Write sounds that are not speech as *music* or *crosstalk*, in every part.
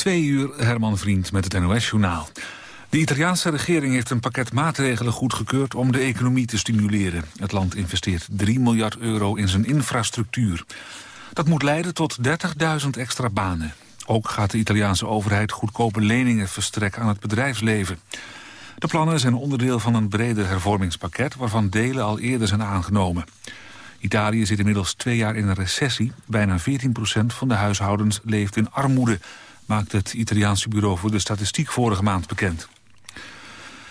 Twee uur Herman Vriend met het NOS-journaal. De Italiaanse regering heeft een pakket maatregelen goedgekeurd om de economie te stimuleren. Het land investeert 3 miljard euro in zijn infrastructuur. Dat moet leiden tot 30.000 extra banen. Ook gaat de Italiaanse overheid goedkope leningen verstrekken aan het bedrijfsleven. De plannen zijn onderdeel van een breder hervormingspakket... waarvan delen al eerder zijn aangenomen. Italië zit inmiddels twee jaar in een recessie. Bijna 14% van de huishoudens leeft in armoede maakt het Italiaanse bureau voor de statistiek vorige maand bekend.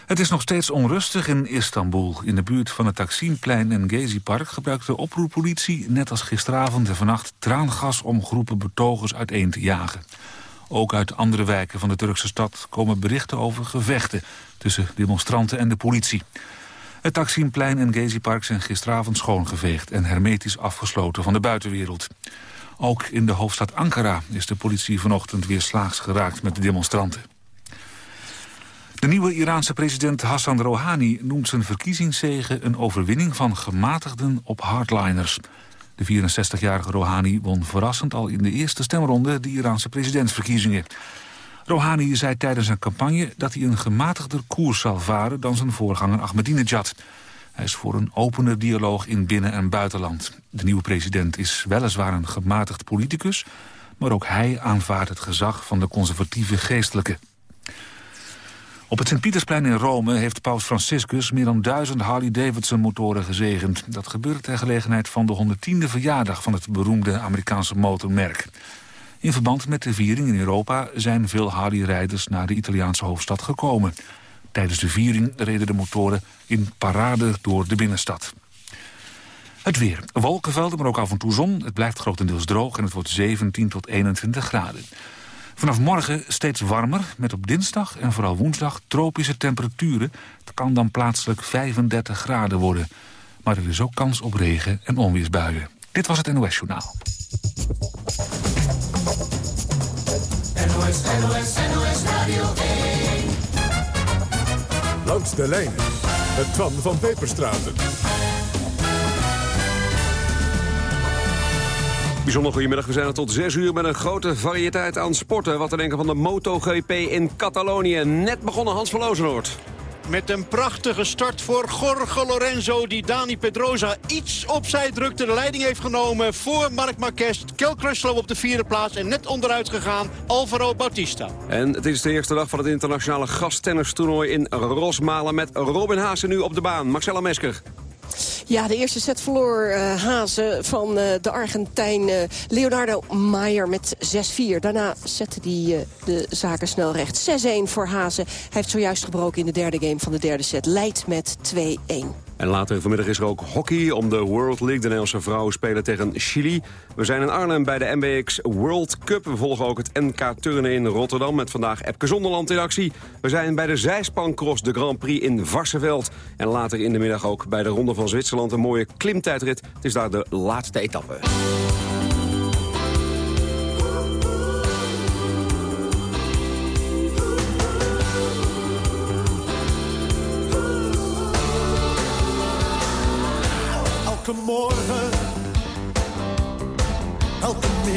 Het is nog steeds onrustig in Istanbul. In de buurt van het Taksimplein en Gezi-park gebruikt de oproeppolitie... net als gisteravond en vannacht traangas om groepen betogers uiteen te jagen. Ook uit andere wijken van de Turkse stad komen berichten over gevechten... tussen demonstranten en de politie. Het Taksimplein en Gezi-park zijn gisteravond schoongeveegd... en hermetisch afgesloten van de buitenwereld. Ook in de hoofdstad Ankara is de politie vanochtend weer slaags geraakt met de demonstranten. De nieuwe Iraanse president Hassan Rouhani noemt zijn verkiezingszegen een overwinning van gematigden op hardliners. De 64-jarige Rouhani won verrassend al in de eerste stemronde de Iraanse presidentsverkiezingen. Rouhani zei tijdens zijn campagne dat hij een gematigder koers zal varen dan zijn voorganger Ahmadinejad. Hij is voor een opene dialoog in binnen- en buitenland. De nieuwe president is weliswaar een gematigd politicus... maar ook hij aanvaardt het gezag van de conservatieve geestelijke. Op het Sint-Pietersplein in Rome heeft paus Franciscus... meer dan duizend Harley-Davidson-motoren gezegend. Dat gebeurt ter gelegenheid van de 110e verjaardag... van het beroemde Amerikaanse motormerk. In verband met de viering in Europa zijn veel Harley-rijders... naar de Italiaanse hoofdstad gekomen. Tijdens de viering reden de motoren in parade door de binnenstad. Het weer. Wolkenvelden, maar ook af en toe zon. Het blijft grotendeels droog en het wordt 17 tot 21 graden. Vanaf morgen steeds warmer, met op dinsdag en vooral woensdag tropische temperaturen. Het kan dan plaatselijk 35 graden worden. Maar er is ook kans op regen en onweersbuien. Dit was het NOS Journaal. NOS, NOS, NOS Radio 1. Langs de lijn, het Twan van Peperstraten. Bijzonder goedemiddag, we zijn er tot 6 uur met een grote variëteit aan sporten. Wat te denken van de MotoGP in Catalonië. Net begonnen Hans van Lozenoord. Met een prachtige start voor Jorge Lorenzo... die Dani Pedrosa iets opzij drukte. De leiding heeft genomen voor Marc Marquez. Kel Crutchlow op de vierde plaats. En net onderuit gegaan Alvaro Bautista. En het is de eerste dag van het internationale gastennistoernooi in Rosmalen... met Robin Haase nu op de baan. Marcella Mesker. Ja, de eerste set verloor uh, Hazen van uh, de Argentijn uh, Leonardo Maier met 6-4. Daarna zette hij de zaken snel recht. 6-1 voor Hazen. Hij heeft zojuist gebroken in de derde game van de derde set. Leidt met 2-1. En later vanmiddag is er ook hockey om de World League. De Nederlandse vrouwen spelen tegen Chili. We zijn in Arnhem bij de MBX World Cup. We volgen ook het NK Turnen in Rotterdam met vandaag Epke Zonderland in actie. We zijn bij de zijspancross de Grand Prix in Varsenveld. En later in de middag ook bij de Ronde van Zwitserland een mooie klimtijdrit. Het is daar de laatste etappe.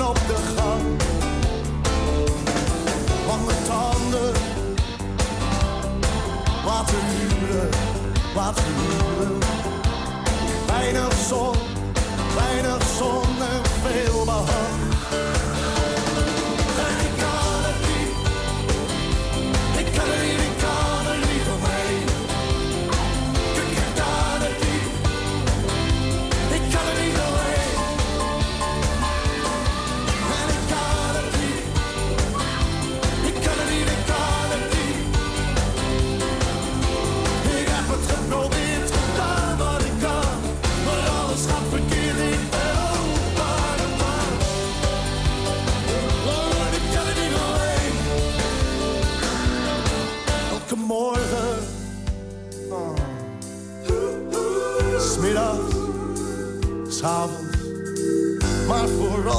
Op de gang. Lange tanden, laten huren, laten huren. Weinig zon, weinig zon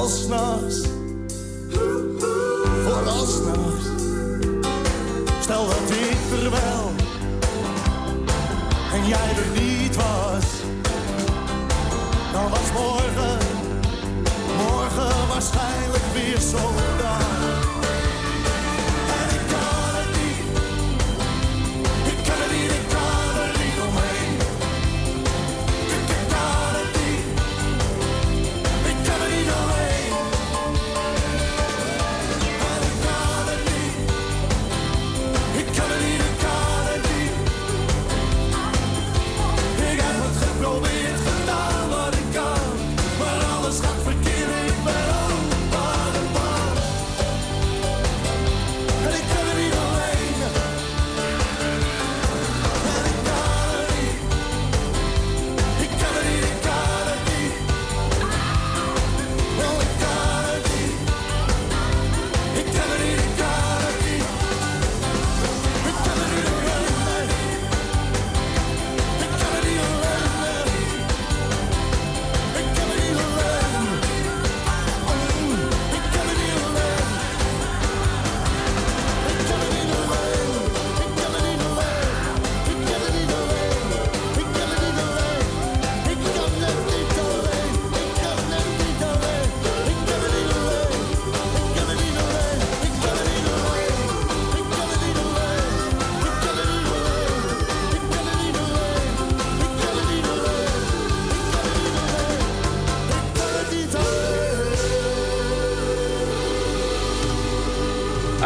s'nachts. Vooral s'nachts. Stel dat ik er wel en jij er niet was. Dan was morgen, morgen waarschijnlijk weer zo'n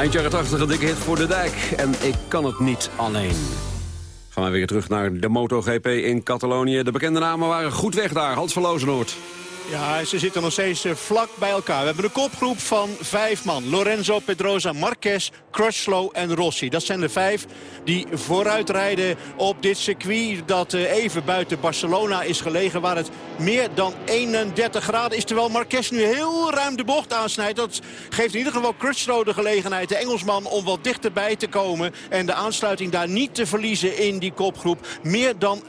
Eind jaren 80 een dikke hit voor de dijk. En ik kan het niet alleen. Gaan we weer terug naar de MotoGP in Catalonië. De bekende namen waren goed weg daar. Hans van Lozenoord. Ja, ze zitten nog steeds eh, vlak bij elkaar. We hebben een kopgroep van vijf man. Lorenzo, Pedrosa, Marquez, Crutchlow en Rossi. Dat zijn de vijf die vooruitrijden op dit circuit... dat eh, even buiten Barcelona is gelegen... waar het meer dan 31 graden is. Terwijl Marquez nu heel ruim de bocht aansnijdt. Dat geeft in ieder geval Crutchlow de gelegenheid, de Engelsman... om wat dichterbij te komen en de aansluiting daar niet te verliezen in die kopgroep. Meer dan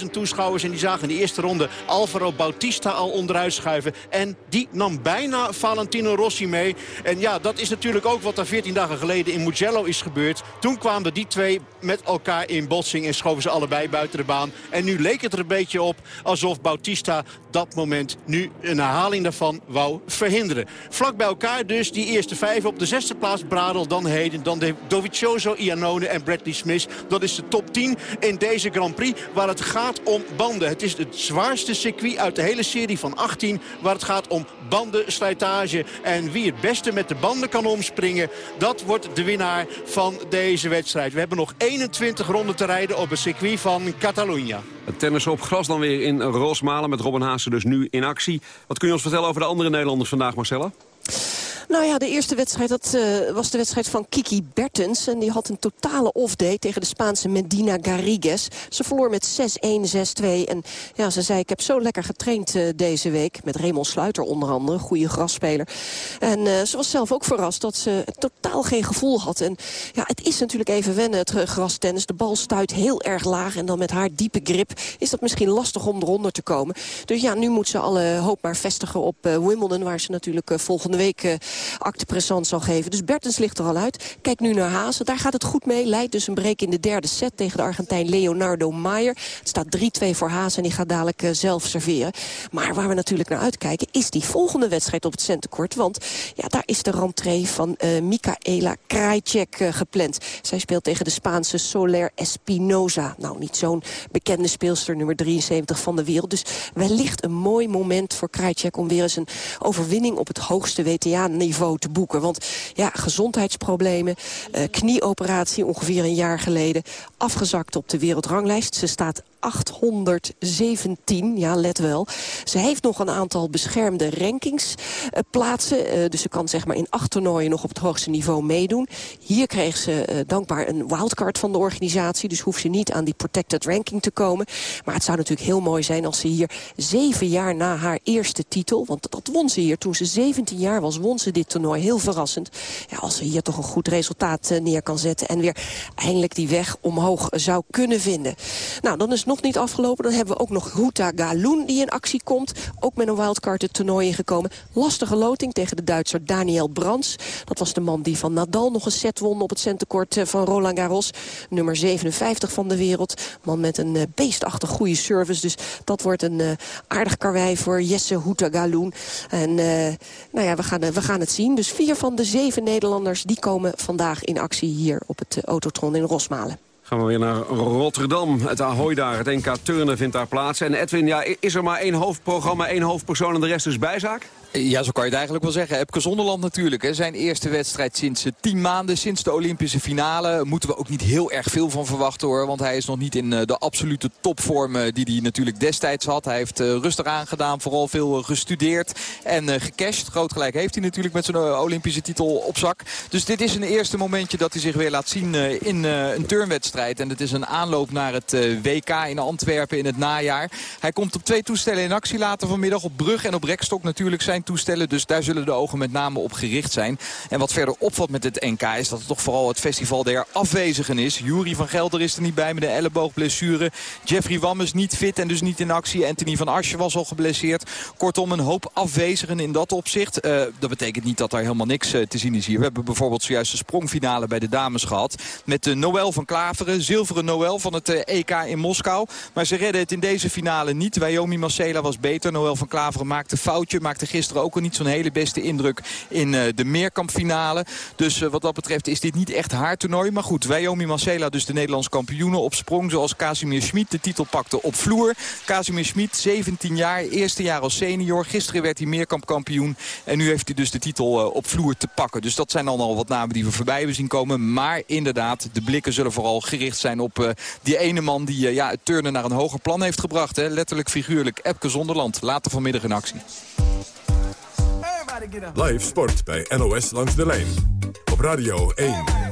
90.000 toeschouwers en die zagen in de eerste ronde Alvaro Bautista al onderuit schuiven. En die nam bijna Valentino Rossi mee. En ja, dat is natuurlijk ook wat er 14 dagen geleden in Mugello is gebeurd. Toen kwamen die twee met elkaar in botsing en schoven ze allebei buiten de baan. En nu leek het er een beetje op alsof Bautista dat moment nu een herhaling daarvan wou verhinderen. Vlak bij elkaar dus die eerste vijf op de zesde plaats Bradel, dan Heden, dan de Dovizioso, Iannone en Bradley Smith. Dat is de top 10 in deze Grand Prix waar het gaat om banden. Het is het zwaarste circuit uit de hele serie van 18 waar het gaat om bandenslijtage. En wie het beste met de banden kan omspringen, dat wordt de winnaar van deze wedstrijd. We hebben nog 21 ronden te rijden op het circuit van Catalunya. Tennis op gras dan weer in Rosmalen met Robin Haase dus nu in actie. Wat kun je ons vertellen over de andere Nederlanders vandaag, Marcella? Nou ja, de eerste wedstrijd dat, eh, was de wedstrijd van Kiki Bertens. En die had een totale off-day tegen de Spaanse Medina Garrigues. Ze verloor met 6-1, 6-2. En ja, ze zei, ik heb zo lekker getraind eh, deze week. Met Raymond Sluiter onder andere, goede grasspeler. En eh, ze was zelf ook verrast dat ze totaal geen gevoel had. En ja, het is natuurlijk even wennen, het grastennis. De bal stuit heel erg laag. En dan met haar diepe grip is dat misschien lastig om eronder te komen. Dus ja, nu moet ze alle hoop maar vestigen op Wimbledon... waar ze natuurlijk volgende week acte présent zal geven. Dus Bertens ligt er al uit. Kijk nu naar Hazen. Daar gaat het goed mee. Leidt dus een break in de derde set tegen de Argentijn Leonardo Maier. Het staat 3-2 voor Hazen en die gaat dadelijk eh, zelf serveren. Maar waar we natuurlijk naar uitkijken is die volgende wedstrijd op het centenkort. Want ja, daar is de rentree van eh Micaela Krajcek eh, gepland. Zij speelt tegen de Spaanse Soler Espinoza. Nou, niet zo'n bekende speelster, nummer 73 van de wereld. Dus wellicht een mooi moment voor Krajcek om weer eens een overwinning op het hoogste WTA-niveau te boeken. Want ja, gezondheidsproblemen, eh, knieoperatie ongeveer een jaar geleden, afgezakt op de wereldranglijst. Ze staat 817, ja let wel. Ze heeft nog een aantal beschermde rankingsplaatsen. Uh, dus ze kan zeg maar in acht toernooien nog op het hoogste niveau meedoen. Hier kreeg ze uh, dankbaar een wildcard van de organisatie. Dus hoeft ze niet aan die protected ranking te komen. Maar het zou natuurlijk heel mooi zijn als ze hier zeven jaar na haar eerste titel... want dat won ze hier toen ze 17 jaar was, won ze dit toernooi. Heel verrassend. Ja, als ze hier toch een goed resultaat uh, neer kan zetten... en weer eindelijk die weg omhoog zou kunnen vinden. Nou, dan is nog niet afgelopen. Dan hebben we ook nog Huta Galoen die in actie komt. Ook met een wildcard het toernooi ingekomen. Lastige loting tegen de Duitser Daniel Brands. Dat was de man die van Nadal nog een set won op het centekort eh, van Roland Garros. Nummer 57 van de wereld. Man met een uh, beestachtig goede service. Dus dat wordt een uh, aardig karwei voor Jesse Huta Galoen. En nou ja, we gaan, we gaan het zien. Dus vier van de zeven Nederlanders die komen vandaag in actie hier op het Autotron in Rosmalen. Gaan we weer naar Rotterdam. Het Ahoy daar, het NK Turnen vindt daar plaats. En Edwin, ja, is er maar één hoofdprogramma, één hoofdpersoon en de rest is bijzaak? Ja, zo kan je het eigenlijk wel zeggen. Epke Zonderland natuurlijk. Hè. Zijn eerste wedstrijd sinds uh, tien maanden, sinds de Olympische finale. Moeten we ook niet heel erg veel van verwachten hoor. Want hij is nog niet in uh, de absolute topvorm uh, die hij natuurlijk destijds had. Hij heeft rustig aangedaan, vooral veel gestudeerd en gecashed. Groot gelijk heeft hij natuurlijk met zijn Olympische titel op zak. Dus dit is een eerste momentje dat hij zich weer laat zien in een turnwedstrijd. En het is een aanloop naar het WK in Antwerpen in het najaar. Hij komt op twee toestellen in actie later vanmiddag. Op brug en op rekstok natuurlijk zijn toestellen. Dus daar zullen de ogen met name op gericht zijn. En wat verder opvalt met het NK is dat het toch vooral het festival der afwezigen is. Jury van Gelder is er niet bij met een elleboogblessure. Jeffrey Wam is niet fit en dus niet in actie. Anthony van Asje was al geblesseerd. Kortom, een hoop afwezigen in dat opzicht. Uh, dat betekent niet dat er helemaal niks uh, te zien is hier. We hebben bijvoorbeeld zojuist de sprongfinale bij de dames gehad. Met de Noël van Klaveren, zilveren Noël van het EK in Moskou. Maar ze redden het in deze finale niet. Wyoming Marcela was beter. Noël van Klaveren maakte foutje, maakte gisteren ook al niet zo'n hele beste indruk in uh, de meerkampfinale. Dus uh, wat dat betreft is dit niet echt haar toernooi. Maar goed, Wyoming Marcela dus de Nederlandse kampioenen op sprong. Zoals Casimir Schmid de titel pakte op vloer. Casimir Schmid, 17 jaar, eerste jaar als senior. Gisteren werd hij meerkampkampioen. En nu heeft hij dus de titel uh, op vloer te pakken. Dus dat zijn dan al wat namen die we voorbij hebben zien komen. Maar inderdaad, de blikken zullen vooral gericht zijn op die ene man die ja, het turnen naar een hoger plan heeft gebracht. Hè. Letterlijk figuurlijk Epke Zonderland. Later vanmiddag in actie. Live sport bij NOS langs de lijn. Op Radio 1.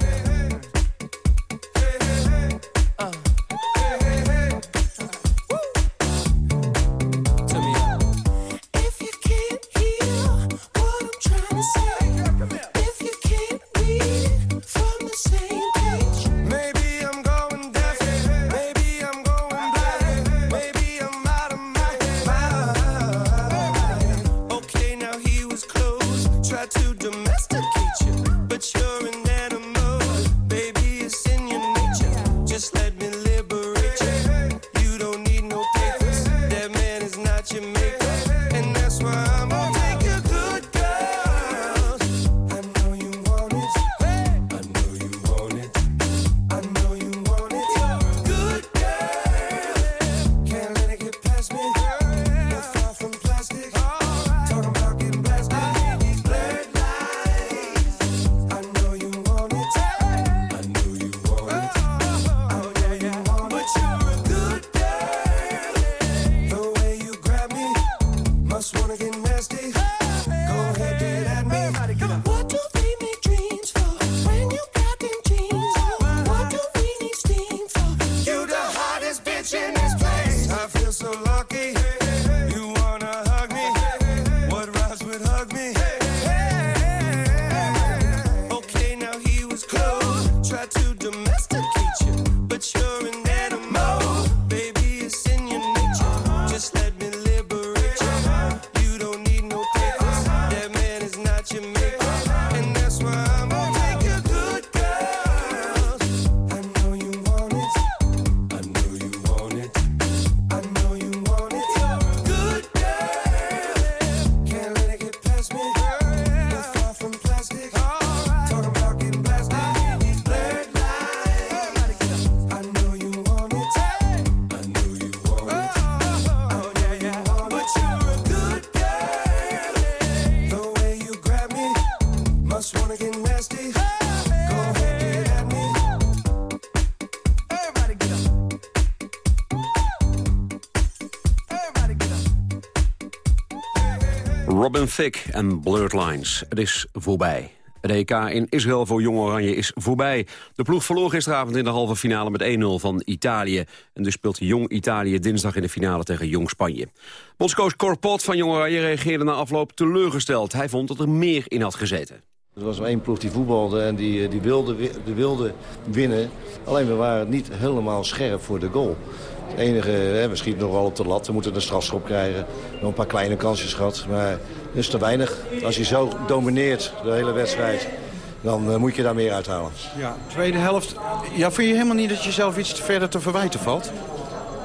Robin Thicke en Blurred Lines. Het is voorbij. Het EK in Israël voor Jong Oranje is voorbij. De ploeg verloor gisteravond in de halve finale met 1-0 van Italië. En dus speelt Jong Italië dinsdag in de finale tegen Jong Spanje. Bondscoach Corpot van Jong Oranje reageerde na afloop teleurgesteld. Hij vond dat er meer in had gezeten. Er was één ploeg die voetbalde en die, die, wilde, die wilde winnen. Alleen we waren niet helemaal scherp voor de goal. Het enige, hè, we schieten nog wel op de lat. We moeten een strafschop krijgen. Nog een paar kleine kansjes gehad. Maar dat is te weinig. Als je zo domineert de hele wedstrijd, dan eh, moet je daar meer uithalen. Ja, tweede helft. Ja, vind je helemaal niet dat je zelf iets te verder te verwijten valt?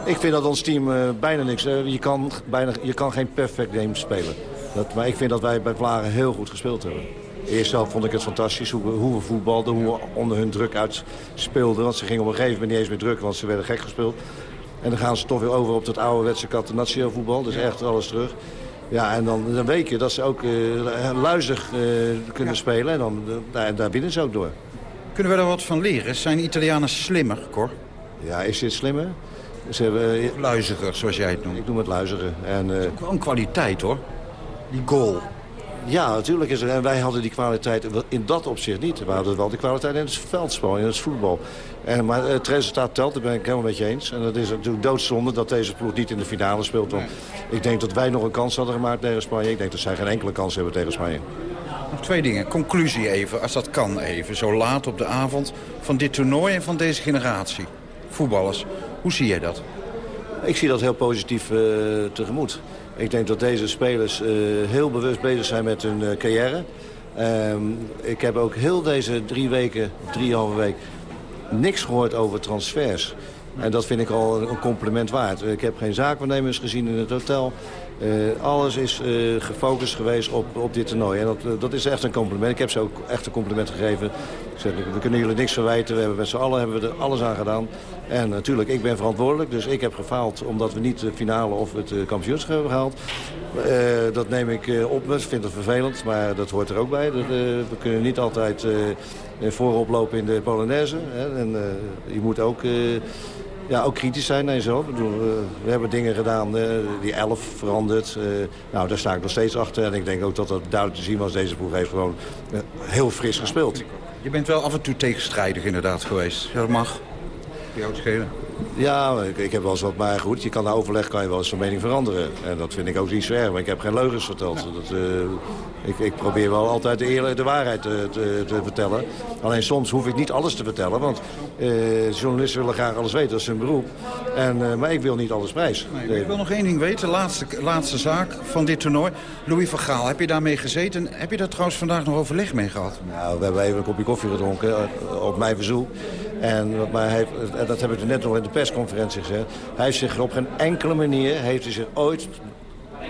Ik vind dat ons team eh, bijna niks... eh, je, kan bijna, je kan geen perfect game spelen. Dat, maar ik vind dat wij bij Vlagen heel goed gespeeld hebben. Eerst zelf vond ik het fantastisch hoe we, hoe we voetbalden, hoe we onder hun druk uitspeelden. Want ze gingen op een gegeven moment niet eens meer druk, want ze werden gek gespeeld. En dan gaan ze toch weer over op het ouderwetse catenaccio voetbal. Dus echt alles terug. Ja, en dan, dan weet je dat ze ook eh, luizig eh, kunnen spelen. En dan, eh, daar, daar winnen ze ook door. Kunnen we daar wat van leren? Zijn Italianen slimmer, Cor? Ja, is dit slimmer? Ze hebben, Luiziger, zoals jij het noemt. ik noem het luizigen. En, eh, Wel een kwaliteit, hoor. Die goal. Ja, natuurlijk is er. En wij hadden die kwaliteit in dat opzicht niet. We hadden wel die kwaliteit in het veldspel, in het voetbal. En, maar het resultaat telt, daar ben ik helemaal met je eens. En dat is natuurlijk doodzonde dat deze ploeg niet in de finale speelt. Want ik denk dat wij nog een kans hadden gemaakt tegen Spanje. Ik denk dat zij geen enkele kans hebben tegen Spanje. Nog twee dingen. Conclusie even, als dat kan even. Zo laat op de avond van dit toernooi en van deze generatie. Voetballers. Hoe zie jij dat? Ik zie dat heel positief eh, tegemoet. Ik denk dat deze spelers eh, heel bewust bezig zijn met hun eh, carrière. Ehm, ik heb ook heel deze drie weken, drieënhalve week, niks gehoord over transfers. En dat vind ik al een compliment waard. Ik heb geen zaakwaarnemers gezien in het hotel. Eh, alles is eh, gefocust geweest op, op dit toernooi. En dat, eh, dat is echt een compliment. Ik heb ze ook echt een compliment gegeven. Ik we kunnen jullie niks verwijten. We hebben met z'n allen hebben we er alles aan gedaan. En natuurlijk, ik ben verantwoordelijk. Dus ik heb gefaald omdat we niet de finale of het kampioenschap hebben gehaald. Eh, dat neem ik op. Ik vind het vervelend, maar dat hoort er ook bij. Dat, we kunnen niet altijd eh, voorop lopen in de Polonaise. Hè. En je moet ook... ja, ook kritisch zijn naar jezelf. Bedoel, eh, we hebben dingen gedaan, eh, die elf veranderd. eh, nou, daar sta ik nog steeds achter. En ik denk ook dat dat duidelijk te zien was. Deze ploeg heeft gewoon heel fris gespeeld. Je bent wel af en toe tegenstrijdig inderdaad geweest. Dat mag. Jou schelen. Ja, ik, ik heb wel eens wat, maar goed, je kan na overleg kan je wel eens van mening veranderen. En dat vind ik ook niet zo erg, maar ik heb geen leugens verteld. Dat, eh, ik, ik probeer wel altijd de, eerlijke, de waarheid te, te, te vertellen. Alleen soms hoef ik niet alles te vertellen, want eh, journalisten willen graag alles weten, dat is hun beroep. En, eh, maar ik wil niet alles prijs. Nee, ik wil nog één ding weten. Laatste, laatste zaak van dit toernooi. Louis van Gaal, heb je daarmee gezeten? Heb je daar trouwens vandaag nog overleg mee gehad? Nou, we hebben even een kopje koffie gedronken, op mijn verzoek. En wat mij en dat heb ik net nog in de persconferentie gezegd. Hij heeft zich op geen enkele manier heeft hij zich ooit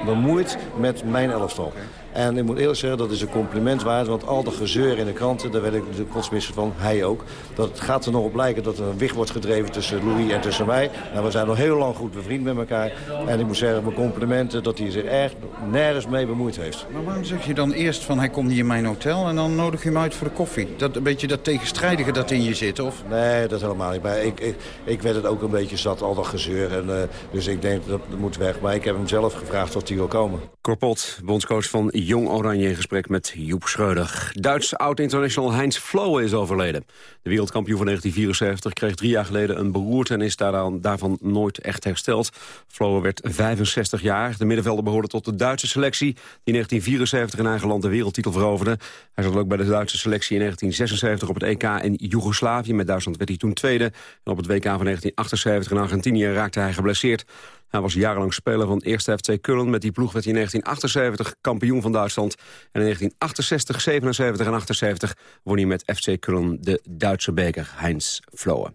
bemoeid met mijn elftal. En ik moet eerlijk zeggen, dat is een compliment waard. Want al de gezeur in de kranten, daar werd ik de kotsmisser van, hij ook. Dat het gaat er nog op lijken dat er een wicht wordt gedreven tussen Louis en tussen mij. Nou, we zijn nog heel lang goed bevriend met elkaar. En ik moet zeggen, mijn complimenten dat hij zich echt nergens mee bemoeid heeft. Maar waarom zeg je dan eerst van hij komt niet in mijn hotel... en dan nodig je hem uit voor de koffie? Dat een beetje dat tegenstrijdige dat in je zit, of? Nee, dat helemaal niet. Maar ik, ik, ik werd het ook een beetje zat, al dat gezeur. En, eh, dus ik denk, dat moet weg. Maar ik heb hem zelf gevraagd of hij wil komen. Korpot, bondscoach van Jong Oranje in gesprek met Joep Schreuder. Duits oud-international Heinz Flowe is overleden. De wereldkampioen van 1974 kreeg drie jaar geleden een beroerte... en is daaraan, daarvan nooit echt hersteld. Flowe werd 65 jaar. De middenvelder behoorde tot de Duitse selectie... die in 1974 in eigen land de wereldtitel veroverde. Hij zat ook bij de Duitse selectie in 1976 op het EK in Joegoslavië. Met Duitsland werd hij toen tweede. En op het WK van 1978 in Argentinië raakte hij geblesseerd. Hij was jarenlang speler van eerste FC Köln. Met die ploeg werd hij in 1978 kampioen van Duitsland. En in 1968, 77 en 78 won hij met FC Köln de Duitse beker Heinz Flowe.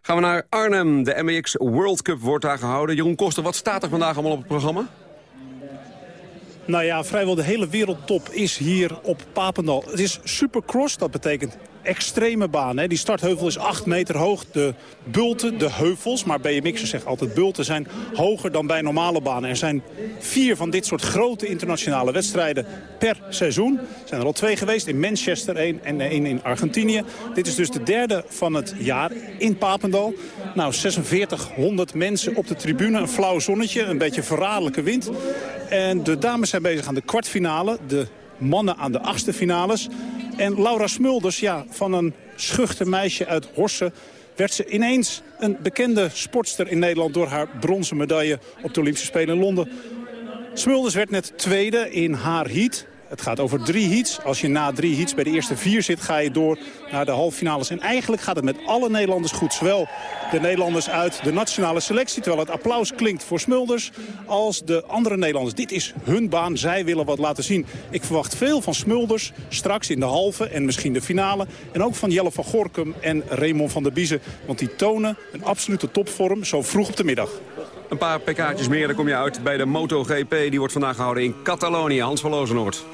Gaan we naar Arnhem. De MBX World Cup wordt daar gehouden. Jeroen Koster, wat staat er vandaag allemaal op het programma? Nou ja, vrijwel de hele wereldtop is hier op Papendal. Het is supercross, dat betekent extreme baan. Hè. Die startheuvel is 8 meter hoog. De bulten, de heuvels, maar BMX'ers zeggen altijd bulten zijn hoger dan bij normale banen. Er zijn vier van dit soort grote internationale wedstrijden per seizoen. Er zijn er al twee geweest, in Manchester één en één in Argentinië. Dit is dus de derde van het jaar in Papendal. Nou, 4600 mensen op de tribune, een flauw zonnetje, een beetje verraderlijke wind. En de dames zijn bezig aan de kwartfinale, de mannen aan de achtste finales. En Laura Smulders, ja, van een schuchter meisje uit Horsen... werd ze ineens een bekende sportster in Nederland... door haar bronzen medaille op de Olympische Spelen in Londen. Smulders werd net tweede in haar heat. Het gaat over drie heats. Als je na drie heats bij de eerste vier zit, ga je door naar de halve finales. En eigenlijk gaat het met alle Nederlanders goed. Zowel de Nederlanders uit de nationale selectie, terwijl het applaus klinkt voor Smulders, als de andere Nederlanders. Dit is hun baan. Zij willen wat laten zien. Ik verwacht veel van Smulders straks in de halve en misschien de finale. En ook van Jelle van Gorkum en Raymond van der Biezen. Want die tonen een absolute topvorm zo vroeg op de middag. Een paar pk'tjes meer, dan kom je uit bij de MotoGP. Die wordt vandaag gehouden in Catalonië. Hans van Lozenoord.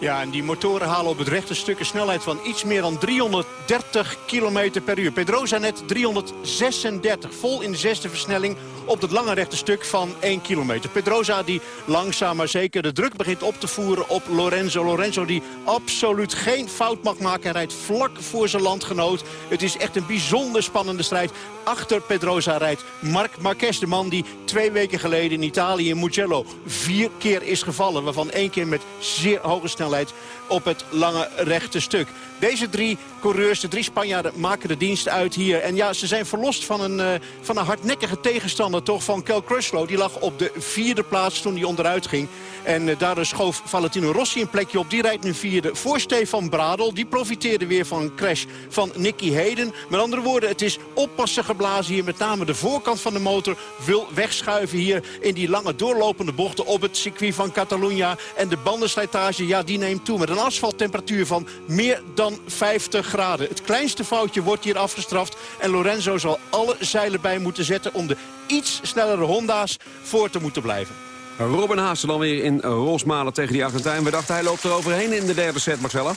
Ja, en die motoren halen op het rechte stuk een snelheid van iets meer dan 330 km per uur. Pedrosa net 336, vol in de zesde versnelling op het lange rechte stuk van 1 kilometer. Pedrosa die langzaam maar zeker de druk begint op te voeren op Lorenzo. Lorenzo die absoluut geen fout mag maken. Hij rijdt vlak voor zijn landgenoot. Het is echt een bijzonder spannende strijd. Achter Pedrosa rijdt Marc Marquez, de man die twee weken geleden in Italië in Mugello vier keer is gevallen. Waarvan één keer met zeer hoge snelheid op het lange rechte stuk. Deze drie coureurs, de drie Spanjaarden, maken de dienst uit hier. En ja, ze zijn verlost van een, uh, van een hardnekkige tegenstander toch van Kel Crutchlow. Die lag op de vierde plaats toen hij onderuit ging. En uh, daardoor schoof Valentino Rossi een plekje op. Die rijdt nu vierde voor Stefan Bradel. Die profiteerde weer van een crash van Nicky Heden. Met andere woorden, het is oppassen geblazen hier. Met name de voorkant van de motor wil wegschuiven hier in die lange doorlopende bochten op het circuit van Catalunya. En de bandenslijtage, ja, die neemt toe met een asfalttemperatuur van meer dan 50 graden. Het kleinste foutje wordt hier afgestraft. En Lorenzo zal alle zeilen bij moeten zetten om de iets snellere Honda's voor te moeten blijven. Robin Haase dan weer in Rosmalen tegen die Argentijn. We dachten hij loopt er overheen in de derde set, Marcella.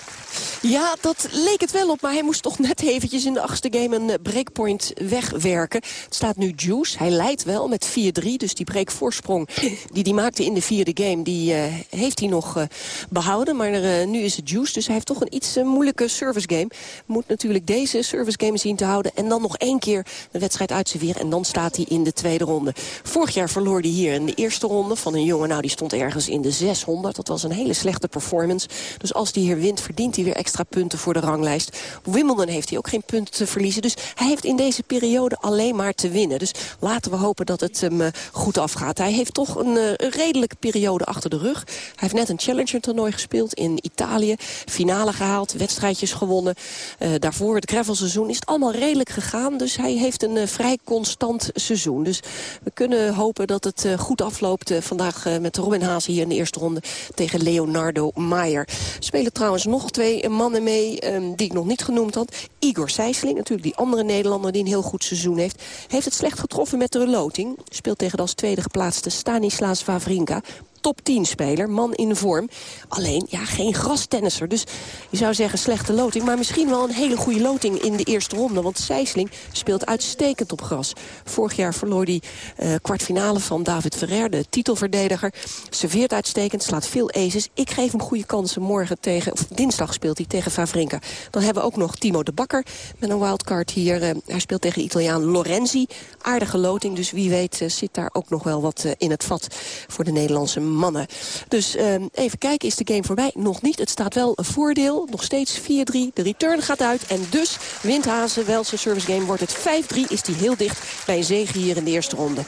Ja, dat leek het wel op. Maar hij moest toch net eventjes in de achtste game een breakpoint wegwerken. Het staat nu Juice. Hij leidt wel met 4-3. Dus die breakvoorsprong die hij maakte in de vierde game... die uh, heeft hij nog uh, behouden. Maar nu is het Juice. Dus hij heeft toch een iets moeilijke service game. Moet natuurlijk deze service game zien te houden. En dan nog één keer de wedstrijd uitserveren. En dan staat hij in de tweede ronde. Vorig jaar verloor hij hier in de eerste ronde van een jongen. Nou, die stond ergens in de 600. Dat was een hele slechte performance. Dus als die hier wint, verdient hij weer extra punten voor de ranglijst. Wimbledon heeft hij ook geen punten te verliezen. Dus hij heeft in deze periode alleen maar te winnen. Dus laten we hopen dat het hem uh, goed afgaat. Hij heeft toch een, uh, een, redelijke periode achter de rug. Hij heeft net een Challenger toernooi gespeeld in Italië. Finale gehaald, wedstrijdjes gewonnen. Uh, daarvoor het gravelseizoen is het allemaal redelijk gegaan. Dus hij heeft een vrij constant seizoen. Dus we kunnen hopen dat het goed afloopt vandaag met Robin Haase hier in de eerste ronde tegen Leonardo Maier. Spelen trouwens nog twee mannen mee um, die ik nog niet genoemd had. Igor Sijsling, natuurlijk die andere Nederlander die een heel goed seizoen heeft. Heeft het slecht getroffen met de loting. Speelt tegen de als tweede geplaatste Stanislas Wawrinka top 10 speler, man in vorm. Alleen, ja, geen grastennisser. Dus je zou zeggen slechte loting. Maar misschien wel een hele goede loting in de eerste ronde. Want Sijsling speelt uitstekend op gras. Vorig jaar verloor hij uh, kwartfinale van David Ferrer, de titelverdediger. Serveert uitstekend, slaat veel aces. Ik geef hem goede kansen morgen tegen... of dinsdag speelt hij tegen Favrinka. Dan hebben we ook nog Timo de Bakker met een wildcard hier. Uh, hij speelt tegen Italiaan Lorenzi. Aardige loting, dus wie weet uh, zit daar ook nog wel wat in het vat... voor de Nederlandse mannen. Dus uh, even kijken, is de game voorbij? Nog niet. Het staat wel een voordeel. Nog steeds 4-3. De return gaat uit. En dus wint Hazen wel service game. Wordt het 5-3. Is die heel dicht bij een zege hier in de eerste ronde.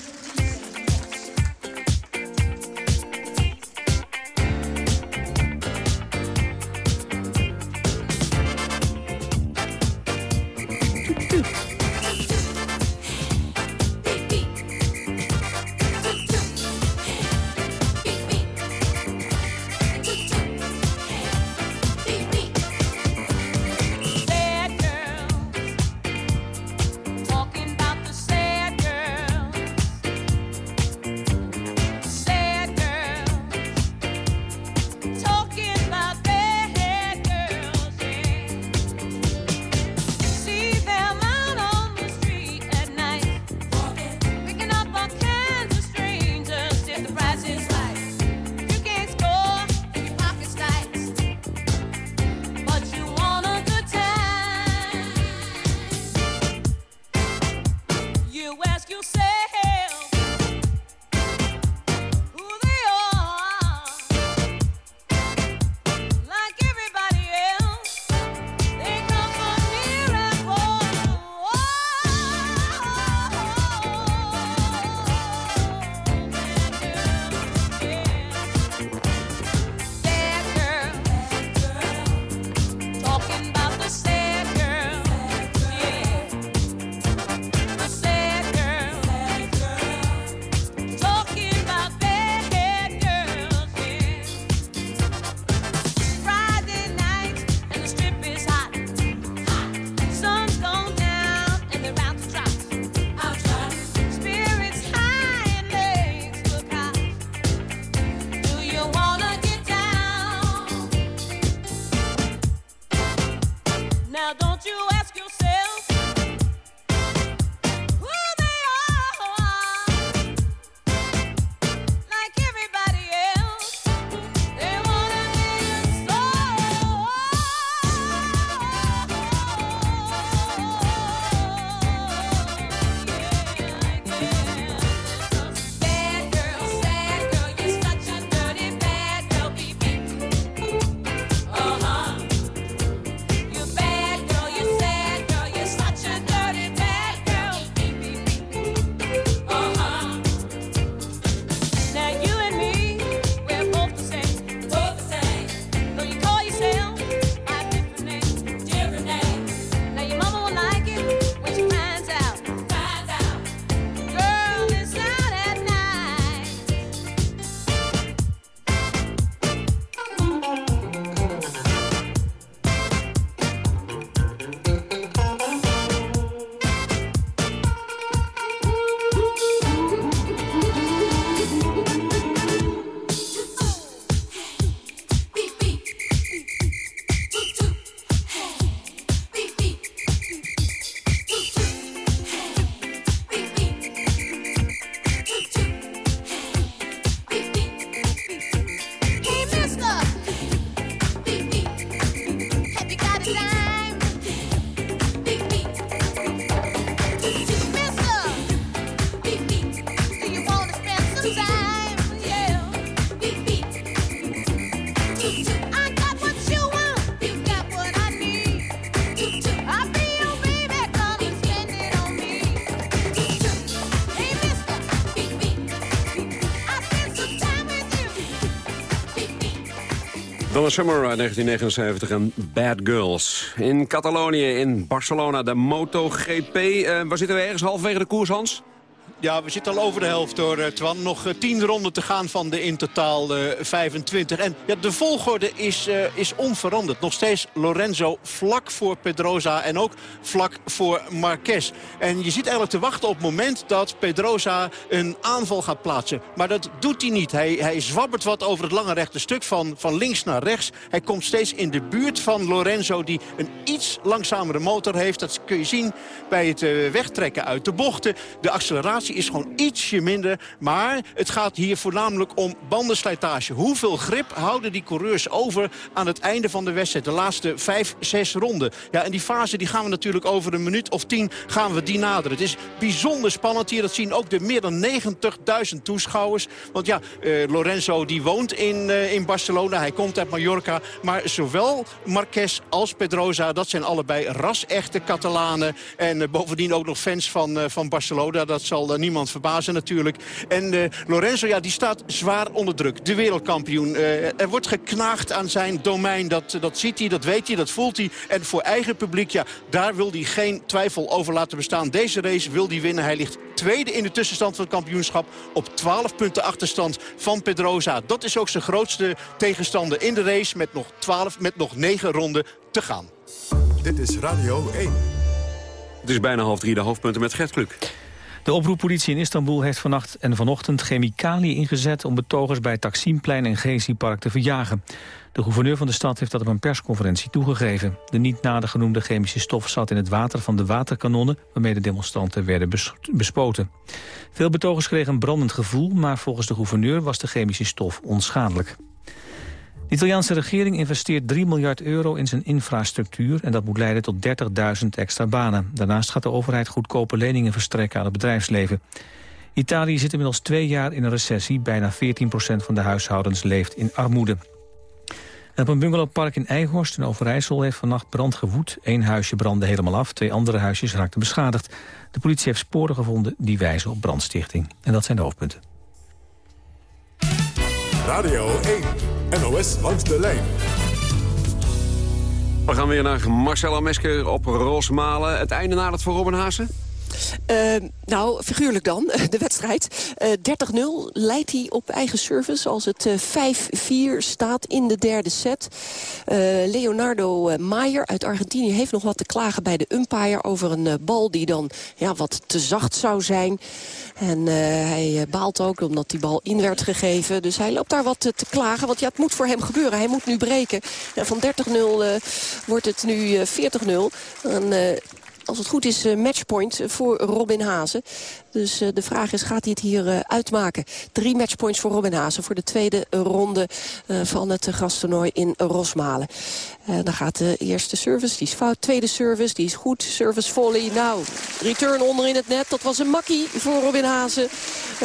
Donna Summer uit 1979 en Bad Girls. In Catalonië, in Barcelona, de MotoGP. Uh, waar zitten we ergens halverwege de koers, Hans? Ja, we zitten al over de helft door uh, Twan. Nog uh, 10 ronden te gaan van de in totaal uh, 25. En ja, de volgorde is, is onveranderd. Nog steeds Lorenzo vlak voor Pedrosa en ook vlak voor Marquez. En je zit eigenlijk te wachten op het moment dat Pedrosa een aanval gaat plaatsen. Maar dat doet hij niet. Hij, hij zwabbert wat over het lange rechte stuk van, van links naar rechts. Hij komt steeds in de buurt van Lorenzo die een iets langzamere motor heeft. Dat kun je zien bij het wegtrekken uit de bochten. De acceleratie is gewoon ietsje minder. Maar het gaat hier voornamelijk om bandenslijtage. Hoeveel grip houden die coureurs over aan het einde van de wedstrijd? De laatste vijf, zes ronden. Ja, en die fase die gaan we natuurlijk over een minuut of tien gaan we die naderen. Het is bijzonder spannend hier. Dat zien ook de meer dan 90.000 toeschouwers. Want ja, uh, Lorenzo die woont in, uh, in Barcelona. Hij komt uit Mallorca. Maar zowel Marquez als Pedrosa, dat zijn allebei ras-echte Catalanen. En uh, bovendien ook nog fans van, van Barcelona. Dat zal niemand verbazen natuurlijk. En uh, Lorenzo, ja, die staat zwaar onder druk. De wereldkampioen. Uh, er wordt geknaagd aan zijn domein. Dat, dat ziet hij, dat weet hij, dat voelt hij. En voor eigen publiek, ja, daar wil hij geen twijfel over laten bestaan. Deze race wil hij winnen. Hij ligt tweede in de tussenstand van het kampioenschap. Op 12 punten achterstand van Pedrosa. Dat is ook zijn grootste tegenstander in de race. Met nog, 12, met nog 9 ronden te gaan. Dit is Radio 1. Het is bijna half drie de hoofdpunten met Gert Kluk. De oproeppolitie in Istanbul heeft vannacht en vanochtend chemicaliën ingezet... om betogers bij Taksimplein en Gezi-park te verjagen. De gouverneur van de stad heeft dat op een persconferentie toegegeven. De niet nader genoemde chemische stof zat in het water van de waterkanonnen... waarmee de demonstranten werden bespoten. Veel betogers kregen een brandend gevoel... maar volgens de gouverneur was de chemische stof onschadelijk. De Italiaanse regering investeert 3 miljard euro in zijn infrastructuur... en dat moet leiden tot 30.000 extra banen. Daarnaast gaat de overheid goedkope leningen verstrekken aan het bedrijfsleven. Italië zit inmiddels twee jaar in een recessie. Bijna 14% van de huishoudens leeft in armoede. Op een bungalowpark in Eijhorst in Overijssel heeft vannacht brand gewoed. Eén huisje brandde helemaal af, twee andere huisjes raakten beschadigd. De politie heeft sporen gevonden die wijzen op brandstichting. En dat zijn de hoofdpunten. Radio 1. NOS langs de lijn. We gaan weer naar Marcella Mesker op Rosmalen. Het einde nadert voor Robin? Uh, nou, figuurlijk dan, *laughs* de wedstrijd. Uh, 30-0 leidt hij op eigen service als het uh, 5-4 staat in de derde set. Leonardo Maier uit Argentinië heeft nog wat te klagen bij de umpire... over een bal die dan ja, wat te zacht zou zijn. En hij baalt ook omdat die bal in werd gegeven. Dus hij loopt daar wat te, klagen, want ja, het moet voor hem gebeuren. Hij moet nu breken. En van 30-0 wordt het nu 40-0. En als het goed is, matchpoint voor Robin Hazen. Dus uh, de vraag is, gaat hij het hier uh, uitmaken? Drie matchpoints voor Robin Hazen voor de tweede ronde uh, van het grastoernooi in Rosmalen. dan gaat de eerste service, die is fout. Tweede service, die is goed. Service volley. Nou, return onder in het net. Dat was een makkie voor Robin Hazen.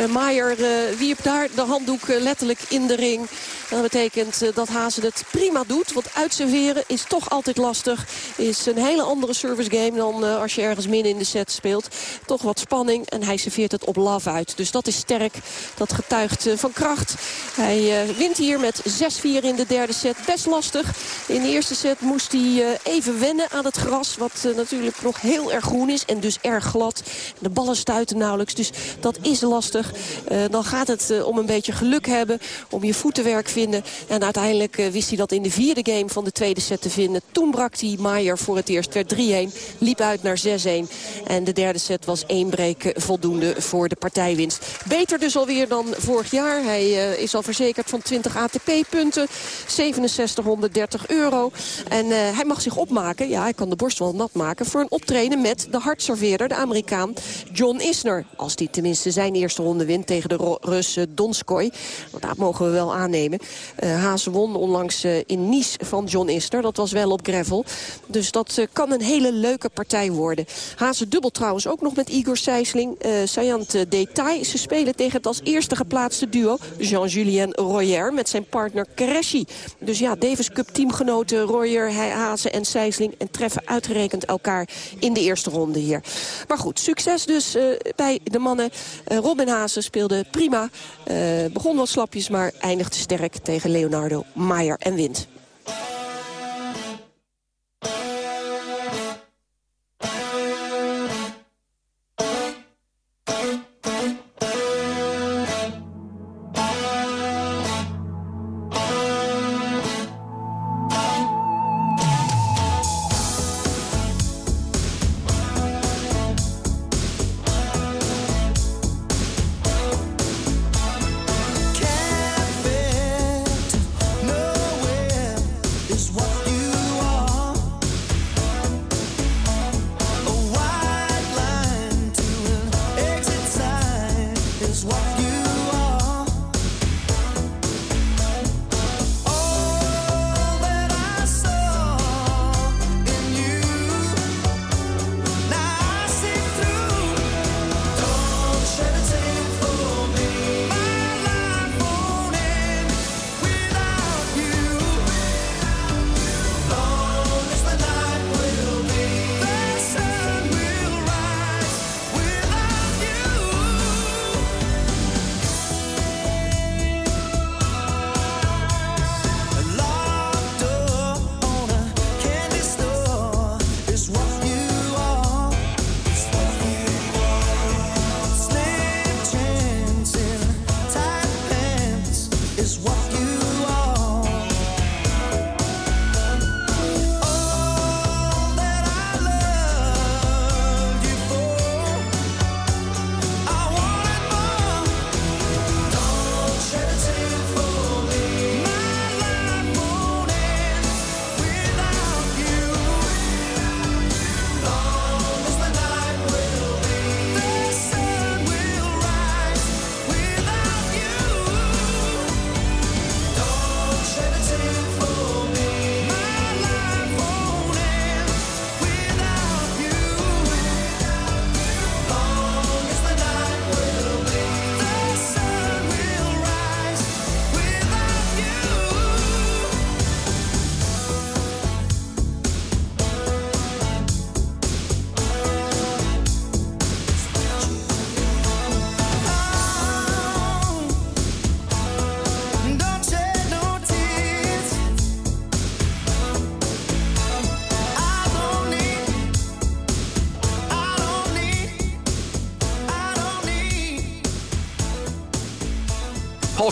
Maier wierp daar de handdoek letterlijk in de ring. Dat betekent dat Hazen het prima doet. Want uitserveren is toch altijd lastig. Is een hele andere service game dan als je ergens min in de set speelt. Toch wat spanning. En hij serveert het op love uit. Dus dat is sterk. Dat getuigt uh, van kracht. Hij uh, wint hier met 6-4 in de derde set. Best lastig. In de eerste set moest hij uh, even wennen aan het gras. Wat natuurlijk nog heel erg groen is. En dus erg glad. De ballen stuiten nauwelijks. Dus dat is lastig. dan gaat het om een beetje geluk hebben. Om je voetenwerk vinden. En uiteindelijk wist hij dat in de vierde game van de tweede set te vinden. Toen brak hij Maier voor het eerst. werd 3-1. Liep uit naar 6-1. En de derde set was één break voldoende voor de partijwinst. Beter dus alweer dan vorig jaar. Hij uh, is al verzekerd van 20 ATP-punten. 6730 euro. En uh, hij mag zich opmaken, ja, hij kan de borst wel nat maken... voor een optreden met de hardserveerder, de Amerikaan John Isner. Als die tenminste zijn eerste ronde wint tegen de Rus Donskoy. Want dat mogen we wel aannemen. Uh, won onlangs in Nice van John Isner. Dat was wel op gravel. Dus dat kan een hele leuke partij worden. Hazen dubbel trouwens ook nog met Igor Sijsling saillant detail. Ze spelen tegen het als eerste geplaatste duo Jean-Julien Royer met zijn partner Kereshi. Dus ja, Davis Cup teamgenoten Royer, Hazen en Sijsling... en treffen uitgerekend elkaar in de eerste ronde hier. Maar goed, succes dus uh, bij de mannen. Uh, Robin Hazen speelde prima. begon wat slapjes, maar eindigde sterk tegen Leonardo Maier en wint.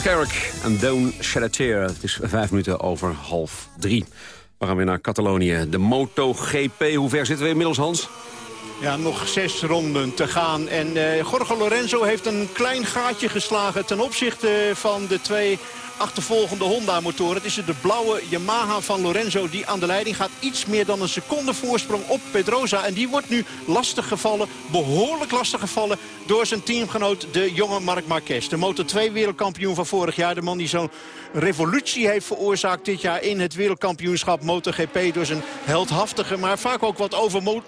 Paul en a Tear. Het is vijf minuten over half drie. We gaan weer naar Catalonië. De MotoGP, hoe ver zitten we inmiddels, Hans? Ja, nog zes ronden te gaan. En uh, Jorge Lorenzo heeft een klein gaatje geslagen ten opzichte van de twee achtervolgende Honda-motoren. Het is de blauwe Yamaha van Lorenzo die aan de leiding gaat. Iets meer dan een seconde voorsprong op Pedrosa. En die wordt nu lastig gevallen, behoorlijk lastig gevallen... door zijn teamgenoot, de jonge Marc Marquez. De Moto2-wereldkampioen van vorig jaar. De man die zo'n revolutie heeft veroorzaakt dit jaar in het wereldkampioenschap MotoGP. Door zijn heldhaftige, maar vaak ook wat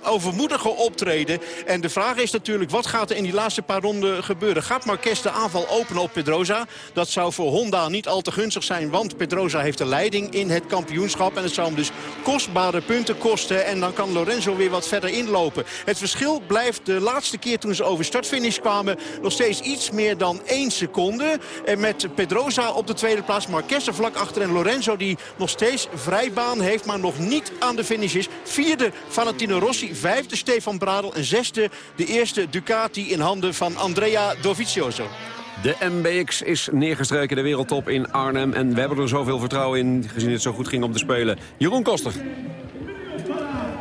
overmoedige optreden. En de vraag is natuurlijk, wat gaat er in die laatste paar ronden gebeuren? Gaat Marquez de aanval openen op Pedrosa? Dat zou voor Honda niet al te gunstig zijn, want Pedrosa heeft de leiding in het kampioenschap. En het zou hem dus kostbare punten kosten. En dan kan Lorenzo weer wat verder inlopen. Het verschil blijft de laatste keer toen ze over startfinish kwamen nog steeds iets meer dan 1 seconde. En met Pedrosa op de tweede plaats Marquez vlak achter en Lorenzo die nog steeds vrijbaan heeft, maar nog niet aan de finish is. Vierde Valentino Rossi, vijfde Stefan Bradel en zesde de eerste Ducati in handen van Andrea Dovizioso. De MBX is neergestreken, de wereldtop in Arnhem. En we hebben er zoveel vertrouwen in, gezien het zo goed ging om te spelen. Jeroen Koster.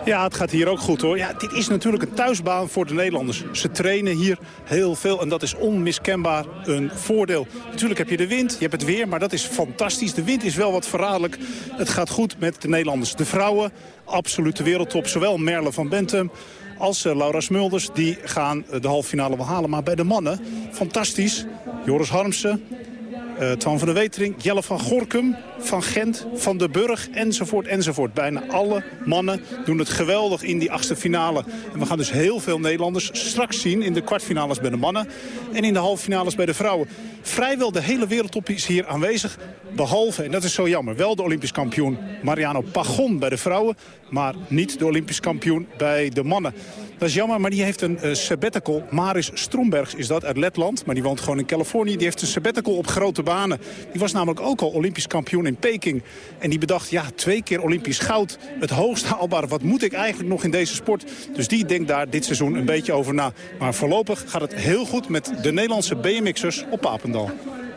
Ja, het gaat hier ook goed hoor. Ja, dit is natuurlijk een thuisbaan voor de Nederlanders. Ze trainen hier heel veel en dat is onmiskenbaar een voordeel. Natuurlijk heb je de wind, je hebt het weer, maar dat is fantastisch. De wind is wel wat verraderlijk. Het gaat goed met de Nederlanders. De vrouwen, absolute wereldtop. Zowel Merle van Bentum als eh, Laura Smulders. Die gaan de halve finale wel halen. Maar bij de mannen, fantastisch. Joris Harmsen, uh, Twan van der Wetering, Jelle van Gorkum, van Gent, van de Burg, enzovoort, enzovoort. Bijna alle mannen doen het geweldig in die achtste finale. En we gaan dus heel veel Nederlanders straks zien in de kwartfinales bij de mannen... en in de halve finales bij de vrouwen. Vrijwel de hele wereldtop is hier aanwezig, behalve, en dat is zo jammer... wel de Olympisch kampioen Mariano Pagon bij de vrouwen... maar niet de Olympisch kampioen bij de mannen. Dat is jammer, maar die heeft een uh, sabbatical. Maris Strombergs is dat, uit Letland. Maar die woont gewoon in Californië. Die heeft een sabbatical op grote Die was namelijk ook al Olympisch kampioen in Peking. En die bedacht, ja, twee keer Olympisch goud. Het hoogst haalbare. Wat moet ik eigenlijk nog in deze sport? Dus die denkt daar dit seizoen een beetje over na. Maar voorlopig gaat het heel goed met de Nederlandse BMX'ers op Papendal.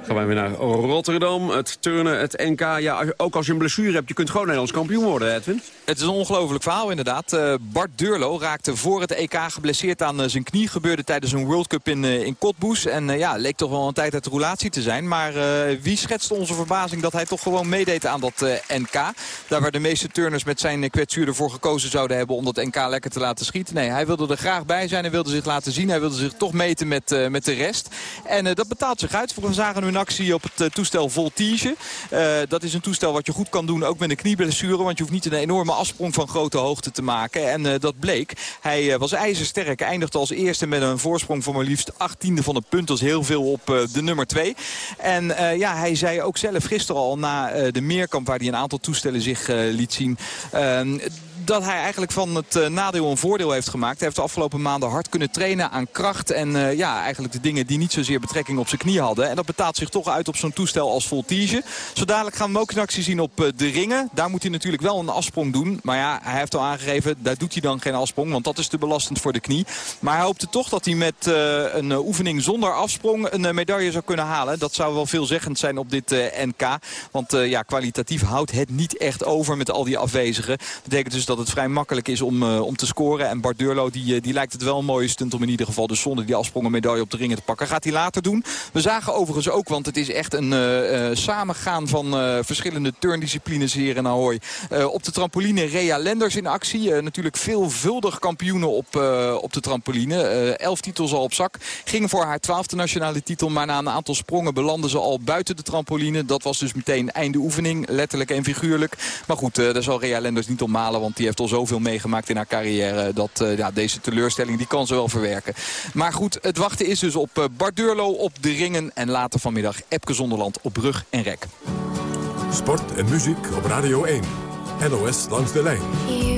Gaan wij weer naar Rotterdam. Het turnen, het NK. Ja, ook als je een blessure hebt, je kunt gewoon Nederlands kampioen worden, Edwin. Het is een ongelooflijk verhaal inderdaad. Uh, Bart Durlo raakte voor het EK geblesseerd aan uh, zijn knie. Gebeurde tijdens een World Cup in, uh, in Cottbus. En ja, leek toch wel een tijd uit de roulatie te zijn. Maar wie schetste onze verbazing dat hij toch gewoon meedeed aan dat NK? Daar waar de meeste turners met zijn kwetsuur ervoor gekozen zouden hebben om dat NK lekker te laten schieten. Nee, hij wilde er graag bij zijn. Hij wilde zich laten zien. Hij wilde zich toch meten met, met de rest. En dat betaalt zich uit. We zagen nu actie op het toestel Voltige. dat is een toestel wat je goed kan doen, ook met een knieblessure. Want je hoeft niet een enorme afsprong van grote hoogte te maken. En uh, dat bleek. Hij was ijzersterk. Eindigde als eerste met een voorsprong van maar liefst achttiende van een punt. Dat is heel veel op de nummer 2. En ja, hij zei ook zelf gisteren al na de meerkamp... waar hij een aantal toestellen zich liet zien ehm, dat hij eigenlijk van het uh, nadeel een voordeel heeft gemaakt. Hij heeft de afgelopen maanden hard kunnen trainen aan kracht. En uh, ja, eigenlijk de dingen die niet zozeer betrekking op zijn knie hadden. En dat betaalt zich toch uit op zo'n toestel als Voltige. Zo dadelijk gaan we ook in actie zien op uh, de ringen. Daar moet hij natuurlijk wel een afsprong doen. Maar ja, hij heeft al aangegeven, daar doet hij dan geen afsprong. Want dat is te belastend voor de knie. Maar hij hoopte toch dat hij met een oefening zonder afsprong een medaille zou kunnen halen. Dat zou wel veelzeggend zijn op dit NK. Want ja, kwalitatief houdt het niet echt over met al die afwezigen. Dat betekent dus dat vrij makkelijk is om, uh, om te scoren. En Bart Durlo die, die lijkt het wel een mooie stunt om in ieder geval... dus zonder die afsprong een medaille op de ringen te pakken. Gaat hij later doen. We zagen overigens ook, want het is echt een uh, samengaan van verschillende turndisciplines hier in Ahoy. op de trampoline Rea Lenders in actie. natuurlijk veelvuldig kampioenen op, op de trampoline. elf titels al op zak. Ging voor haar twaalfde nationale titel. Maar na een aantal sprongen belandde ze al buiten de trampoline. Dat was dus meteen einde oefening. Letterlijk en figuurlijk. Maar goed, daar zal Rea Lenders niet om malen. Want die heeft al zoveel meegemaakt in haar carrière. Dat uh, ja, deze teleurstelling die kan ze wel verwerken. Maar goed, het wachten is dus op uh, Bart Durlo op de ringen. En later vanmiddag Epke Zonderland op brug en rek. Sport en muziek op Radio 1. NOS langs de lijn.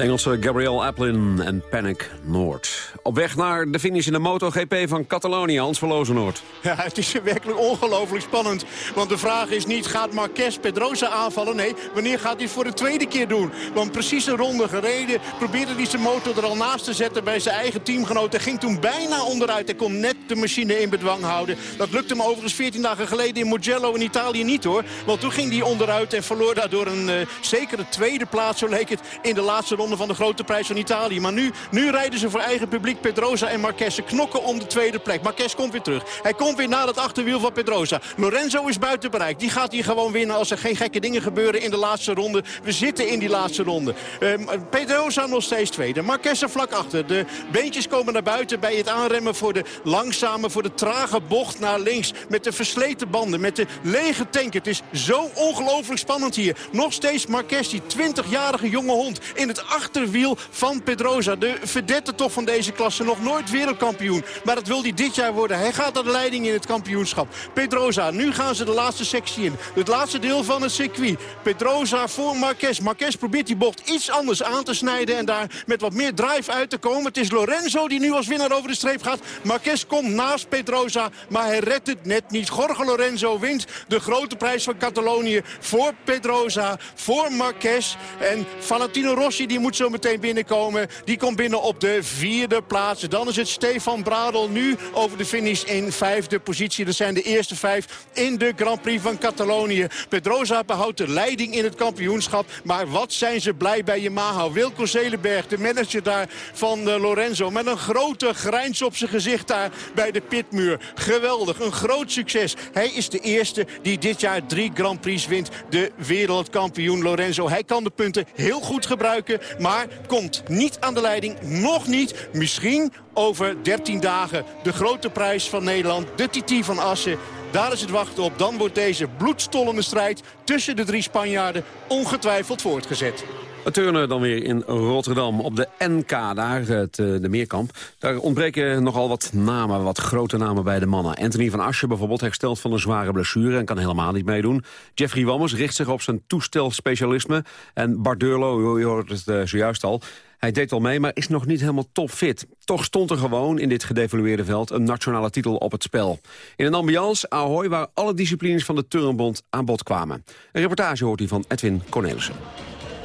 De Engelse Gabrielle Aplin en Panic Noord. Op weg naar de finish in de MotoGP van Catalonië, Hans Verlozen Noord. Ja, het is werkelijk ongelooflijk spannend. Want de vraag is niet, gaat Marquez Pedrosa aanvallen? Nee, wanneer gaat hij voor de tweede keer doen? Want precies een ronde gereden probeerde hij zijn motor er al naast te zetten bij zijn eigen teamgenoot. Hij ging toen bijna onderuit. Hij kon net de machine in bedwang houden. Dat lukte hem overigens 14 dagen geleden in Mugello in Italië niet hoor. Want toen ging hij onderuit en verloor daardoor een uh, zekere tweede plaats, zo leek het, in de laatste ronde van de grote prijs van Italië. Maar nu, nu rijden ze voor eigen publiek Pedrosa en Marquez. Ze knokken om de tweede plek. Marquez komt weer terug. Hij komt weer naar het achterwiel van Pedrosa. Lorenzo is buiten bereik. Die gaat hier gewoon winnen als er geen gekke dingen gebeuren in de laatste ronde. We zitten in die laatste ronde. Uh, Pedrosa nog steeds tweede. Marquez er vlak achter. De beentjes komen naar buiten bij het aanremmen voor de langzame, voor de trage bocht naar links. Met de versleten banden, met de lege tank. Het is zo ongelooflijk spannend hier. Nog steeds Marquez, die 20-jarige jonge hond, in het achterwiel van Pedrosa. De verdette toch van deze klasse. Nog nooit wereldkampioen. Maar dat wil hij dit jaar worden. Hij gaat naar de leiding in het kampioenschap. Pedrosa, nu gaan ze de laatste sectie in. Het laatste deel van het circuit. Pedrosa voor Marquez. Marquez probeert die bocht iets anders aan te snijden. En daar met wat meer drive uit te komen. Het is Lorenzo die nu als winnaar over de streep gaat. Marquez komt naast Pedrosa. Maar hij redt het net niet. Jorge Lorenzo wint de grote prijs van Catalonië. Voor Pedrosa, voor Marquez. En Valentino Rossi die moet zo meteen binnenkomen. Die komt binnen op de vierde plaats. Dan is het Stefan Bradel nu over de finish in vijfde positie. Dat zijn de eerste vijf in de Grand Prix van Catalonië. Pedrosa behoudt de leiding in het kampioenschap. Maar wat zijn ze blij bij Yamaha. Wilco Zelenberg, de manager daar van uh, Lorenzo. Met een grote grijns op zijn gezicht daar bij de pitmuur. Geweldig, een groot succes. Hij is de eerste die dit jaar drie Grand Prix wint. De wereldkampioen Lorenzo. Hij kan de punten heel goed gebruiken. Maar komt niet aan de leiding. Nog niet. Misschien over 13 dagen de grote prijs van Nederland. De TT van Assen. Daar is het wachten op. Dan wordt deze bloedstollende strijd tussen de drie Spanjaarden ongetwijfeld voortgezet. Het turnen dan weer in Rotterdam op de NK, daar, het, eh, de meerkamp. Daar ontbreken nogal wat namen, wat grote namen bij de mannen. Anthony van Asje bijvoorbeeld herstelt van een zware blessure... en kan helemaal niet meedoen. Jeffrey Wammers richt zich op zijn toestelspecialisme. En Bart Durlo, je hoort het eh, zojuist al... Hij deed al mee, maar is nog niet helemaal topfit. Toch stond er gewoon in dit gedevalueerde veld een nationale titel op het spel. In een ambiance Ahoy waar alle disciplines van de Turnbond aan bod kwamen. Een reportage hoort hij van Edwin Cornelissen.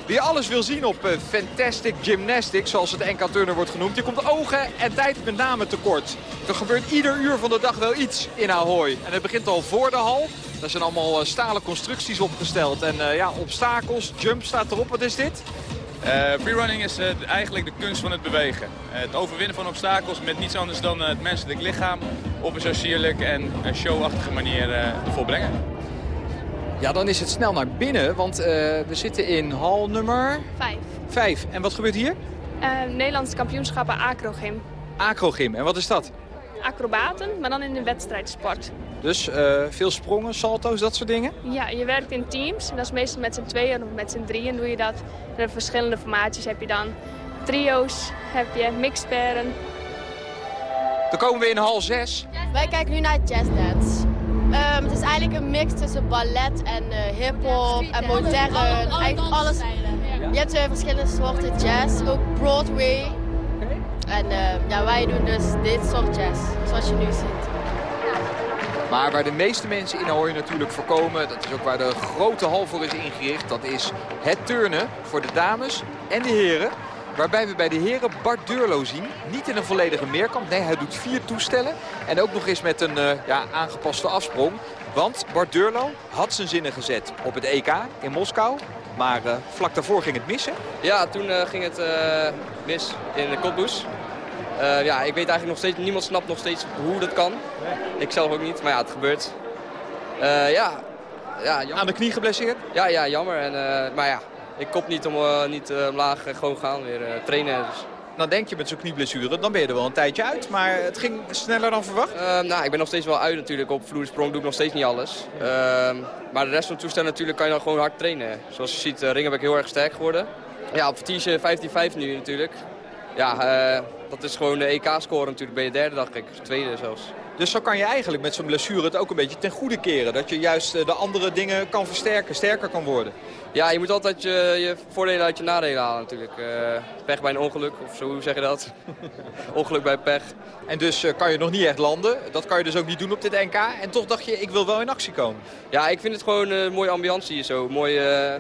Wie alles wil zien op eh, Fantastic Gymnastics, zoals het NK Turner wordt genoemd... die komt ogen en tijd met name tekort. Er gebeurt ieder uur van de dag wel iets in Ahoy. En het begint al voor de hal. Daar zijn allemaal eh, stalen constructies opgesteld. En eh, ja, obstakels, jump staat erop. Wat is dit? Freerunning is eigenlijk de kunst van het bewegen. Het overwinnen van obstakels met niets anders dan het menselijk lichaam op een zo sierlijk en showachtige manier volbrengen. Ja, dan is het snel naar binnen, want we zitten in hal nummer... Vijf. Vijf. En wat gebeurt hier? Nederlandse kampioenschappen acrogym. Acrogym, en wat is dat? Acrobaten, maar dan in de wedstrijdsport. Dus uh, veel sprongen, salto's, dat soort dingen? Ja, je werkt in teams. En dat is meestal met z'n tweeën of met z'n drieën doe je dat. En verschillende formaties heb je dan. Trio's heb je, mixpairen. Dan komen we in hal 6. Wij kijken nu naar jazzdance. Um, het is eigenlijk een mix tussen ballet en uh, hip-hop en modern. Eigenlijk alles. Je hebt uh, verschillende soorten jazz, ook Broadway. En uh, ja, wij doen dus dit soort jazz, zoals je nu ziet. Maar waar de meeste mensen in Ahoy natuurlijk voorkomen, dat is ook waar de grote hal voor is ingericht. Dat is het turnen voor de dames en de heren. Waarbij we bij de heren Bart Durlo zien. Niet in een volledige meerkamp. Nee, hij doet vier toestellen. En ook nog eens met een uh, ja, aangepaste afsprong. Want Bart Durlo had zijn zinnen gezet op het EK in Moskou. Maar uh, vlak daarvoor ging het mis, hè? Ja, toen uh, ging het mis in de. Uh, ja, ik weet eigenlijk nog steeds, niemand snapt nog steeds hoe dat kan. Ik zelf ook niet, maar ja, het gebeurt. Ja, ja, jammer. Aan de knie geblesseerd? Ja, ja jammer. En, maar ja, ik kop niet, om, niet omlaag, gewoon gaan, weer trainen. Dus. Dan denk je met zo'n knieblessure, dan ben je er wel een tijdje uit. Maar het ging sneller dan verwacht? nou, ik ben nog steeds wel uit natuurlijk. Op vloersprong doe ik nog steeds niet alles. maar de rest van het toestel natuurlijk kan je dan gewoon hard trainen. Zoals je ziet, ringen ben ik heel erg sterk geworden. Ja, op vertiege 15-5 nu natuurlijk. Ja, uh, dat is gewoon de EK-score natuurlijk. Ben je derde, dacht ik. Tweede zelfs. Dus zo kan je eigenlijk met zo'n blessure het ook een beetje ten goede keren. Dat je juist de andere dingen kan versterken, sterker kan worden. Ja, je moet altijd je, je voordelen uit je nadelen halen natuurlijk. Uh, pech bij een ongeluk, of zo, hoe zeg je dat? *laughs* ongeluk bij pech. En dus uh, kan je nog niet echt landen. Dat kan je dus ook niet doen op dit NK. En toch dacht je, ik wil wel in actie komen. Ja, ik vind het gewoon een mooie ambiance hier zo. Mooie,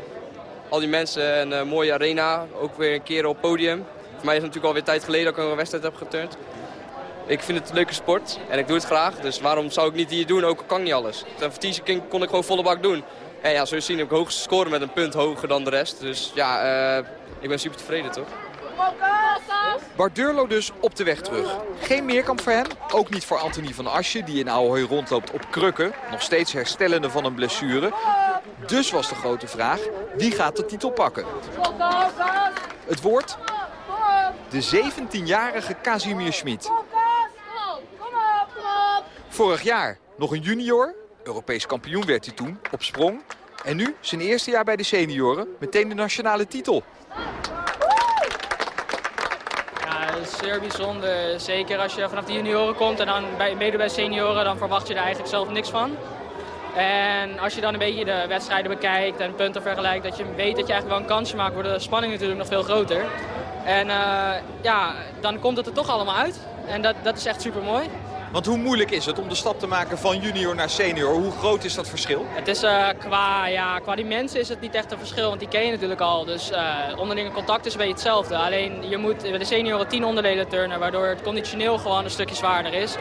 al die mensen en een mooie arena. Ook weer een keer op podium. Voor mij is het natuurlijk alweer tijd geleden dat ik een wedstrijd heb geturnd. Ik vind het een leuke sport en ik doe het graag. Dus waarom zou ik niet hier doen, ook kan niet alles. Ten vertiezing kon ik gewoon volle bak doen. En ja, je zien heb ik hoogste score met een punt hoger dan de rest. Dus ja, uh, ik ben super tevreden toch. Bart Durlo dus op de weg terug. Geen meerkamp voor hem, ook niet voor Anthony van Asje... die in Ahoy rondloopt op krukken, nog steeds herstellende van een blessure. Dus was de grote vraag, wie gaat de titel pakken? Het woord de 17-jarige Casimir Schmid. Vorig jaar nog een junior. Europees kampioen werd hij toen, op sprong. En nu, zijn eerste jaar bij de senioren, meteen de nationale titel. Ja, dat is zeer bijzonder. Zeker als je vanaf de junioren komt en dan bij, meedoet bij senioren, dan verwacht je er eigenlijk zelf niks van. En als je dan een beetje de wedstrijden bekijkt en punten vergelijkt, dat je weet dat je eigenlijk wel een kansje maakt, wordt de spanning natuurlijk nog veel groter. En uh, ja, dan komt het er toch allemaal uit. En dat, dat is echt super mooi. Want hoe moeilijk is het om de stap te maken van junior naar senior? Hoe groot is dat verschil? Het is uh, qua, ja, qua die mensen is het niet echt een verschil, want die ken je natuurlijk al. Dus uh, onderlinge contact is beetje hetzelfde. Alleen je moet bij de senioren 10 onderdelen turnen, waardoor het conditioneel gewoon een stukje zwaarder is.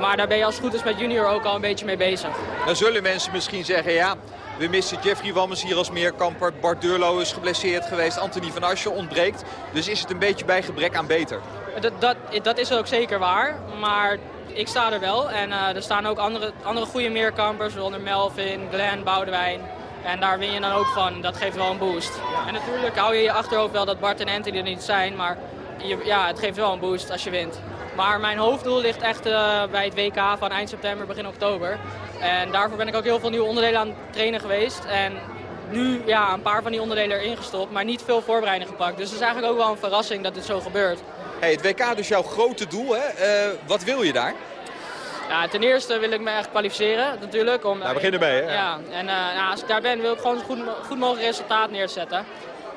Maar daar ben je als het goed is met junior ook al een beetje mee bezig. Dan zullen mensen misschien zeggen, ja, we missen Jeffrey Wammers hier als meerkamper. Bart Durlo is geblesseerd geweest. Anthony van Asje ontbreekt. Dus is het een beetje bij gebrek aan beter? Dat, dat, dat is ook zeker waar. Maar ik sta er wel. En uh, er staan ook andere, andere goede meerkampers. Waaronder Melvin, Glenn, Boudewijn. En daar win je dan ook van. Dat geeft wel een boost. En natuurlijk hou je je achterhoofd wel dat Bart en Anthony er niet zijn. Maar je, ja, het geeft wel een boost als je wint. Maar mijn hoofddoel ligt echt uh, bij het WK van eind september, begin oktober. En daarvoor ben ik ook heel veel nieuwe onderdelen aan het trainen geweest. En nu ja, een paar van die onderdelen erin gestopt, maar niet veel voorbereiding gepakt. Dus het is eigenlijk ook wel een verrassing dat dit zo gebeurt. Hey, het WK dus jouw grote doel, hè? Eh, wat wil je daar? Ja, ten eerste wil ik me echt kwalificeren natuurlijk. Om, Daar begin ermee, hè? Ja, en eh, ja, als ik daar ben wil ik gewoon een goed, goed mogelijk resultaat neerzetten.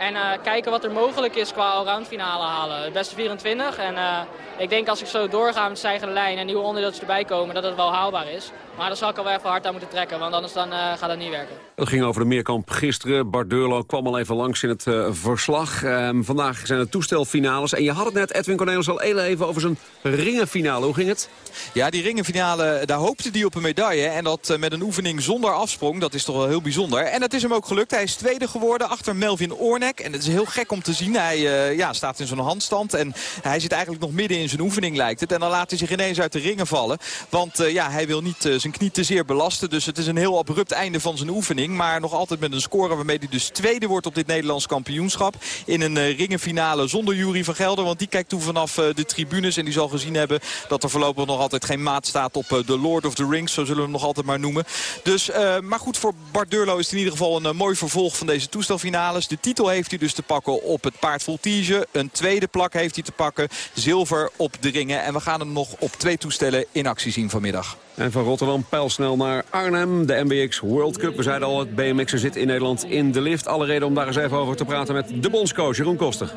En eh, kijken wat er mogelijk is qua allround finale halen. Het beste 24. En eh, ik denk als ik zo doorga met stijgende lijn en nieuwe onderdeeltjes erbij komen, dat het wel haalbaar is. Maar daar zal ik al wel even hard aan moeten trekken, want anders dan, eh, gaat dat niet werken. Het ging over de meerkamp gisteren. Bart Deurlo kwam al even langs in het eh, verslag. Ehm, vandaag zijn de toestelfinales. En je had het net, Edwin Cornelis, al heel even over zijn ringenfinale. Hoe ging het? Ja, die ringenfinale, daar hoopte hij op een medaille. En dat met een oefening zonder afsprong. Dat is toch wel heel bijzonder. En dat is hem ook gelukt. Hij is tweede geworden achter Melvin En het is heel gek om te zien. Hij eh, ja, staat in zo'n handstand. En hij zit eigenlijk nog midden in zijn oefening, lijkt het. En dan laat hij zich ineens uit de ringen vallen. Want eh, ja, hij wil niet eh, zijn knie te zeer belasten. Dus het is een heel abrupt einde van zijn oefening. Maar nog altijd met een score waarmee hij dus tweede wordt op dit Nederlands kampioenschap. In een ringenfinale zonder Jury van Gelder. Want die kijkt toe vanaf de tribunes. En die zal gezien hebben dat er voorlopig nog altijd geen maat staat op de Lord of the Rings. Zo zullen we hem nog altijd maar noemen. Dus, maar goed, voor Bart Durlo is het in ieder geval een mooi vervolg van deze toestelfinales. De titel heeft hij dus te pakken op het paard Voltige. Een tweede plak heeft hij te pakken. Zilver op de ringen. En we gaan hem nog op twee toestellen in actie zien vanmiddag. En van Rotterdam pijlsnel naar Arnhem. De MBX World Cup. We zeiden al, het BMX'er zit in Nederland in de lift. Alle reden om daar eens even over te praten met de bondscoach Jeroen Koster.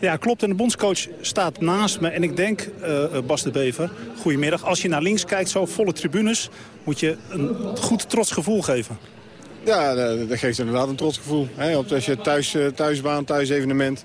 Ja, klopt. En de bondscoach staat naast me. En ik denk, eh, eh, Bas de Bever, goedemiddag. Als je naar links kijkt, zo volle tribunes, moet je een goed trots gevoel geven. Ja, dat dat geeft inderdaad een trots gevoel. Hè? Als je thuis, eh, thuisbaan, thuisevenement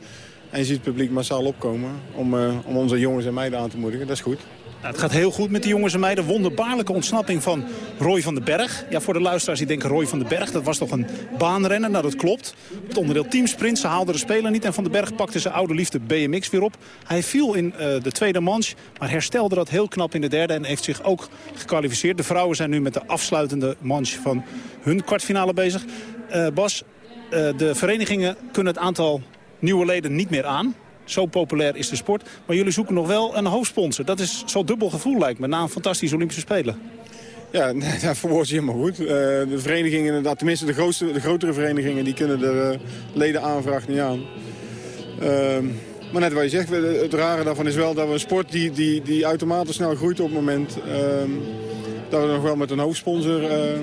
en je ziet het publiek massaal opkomen om, eh, om onze jongens en meiden aan te moedigen. Dat is goed. Het gaat heel goed met die jongens en meiden. Wonderbaarlijke ontsnapping van Roy van den Berg. Ja, voor de luisteraars die denken Roy van den Berg, dat was toch een baanrenner? Nou, dat klopt. Het onderdeel teamsprint, ze haalden de speler niet. En van den Berg pakte zijn oude liefde BMX weer op. Hij viel in eh, de tweede manche, maar herstelde dat heel knap in de derde. En heeft zich ook gekwalificeerd. De vrouwen zijn nu met de afsluitende manche van hun kwartfinale bezig. Eh, Bas, eh, de verenigingen kunnen het aantal nieuwe leden niet meer aan. Zo populair is de sport. Maar jullie zoeken nog wel een hoofdsponsor. Dat is zo'n dubbel gevoel lijkt me na een fantastische Olympische Spelen. Ja, *laughs* dat verwoord je helemaal goed. Eh, de verenigingen, inderdaad, tenminste de, grootste, de grotere verenigingen, die kunnen de eh, ledenaanvraag niet aan. Ehm, maar net wat je zegt, het rare daarvan is wel dat we een sport die, die, die uitermate snel groeit op het moment... ehm, dat we nog wel met een hoofdsponsor, eh,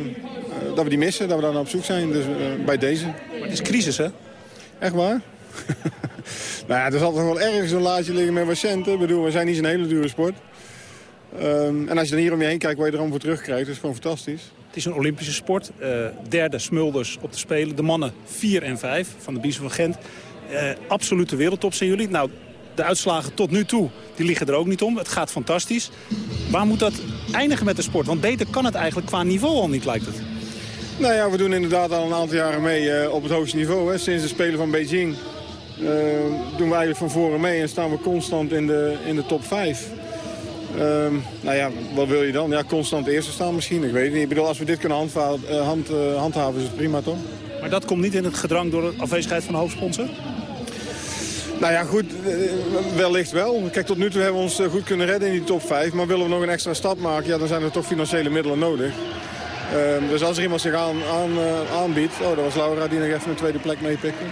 dat we die missen, dat we daar naar op zoek zijn. Dus bij deze. Maar het is crisis, hè? Echt waar? *laughs* nou ja, er zal toch wel ergens een laadje liggen met wat centen. Ik bedoel, we zijn niet zo'n hele dure sport. Ehm, en als je dan hier om je heen kijkt wat je er allemaal voor terugkrijgt, dat is gewoon fantastisch. Het is een Olympische sport. Eh, derde Smulders op de Spelen. De mannen 4 en 5 van de Biezen van Gent. Eh, absolute wereldtop zijn jullie. Nou, de uitslagen tot nu toe, die liggen er ook niet om. Het gaat fantastisch. Waar moet dat eindigen met de sport? Want beter kan het eigenlijk qua niveau al niet, lijkt het. Nou ja, we doen inderdaad al een aantal jaren mee eh, op het hoogste niveau. Hè. Sinds de Spelen van Beijing doen we eigenlijk van voren mee en staan we constant in de, in de top 5. Ehm, nou ja, wat wil je dan? Ja, constant eerste staan misschien, ik weet het niet. Ik bedoel, als we dit kunnen eh, hand, eh, handhaven is het prima toch? Maar dat komt niet in het gedrang door de afwezigheid van de hoofdsponsor? Nou ja, goed, eh, wellicht wel. Kijk, tot nu toe hebben we ons goed kunnen redden in die top 5. Maar willen we nog een extra stap maken, ja, dan zijn er toch financiële middelen nodig. Ehm, dus als er iemand zich aan, aan, aanbiedt... Oh, dat was Laura die nog even een tweede plek meepikte.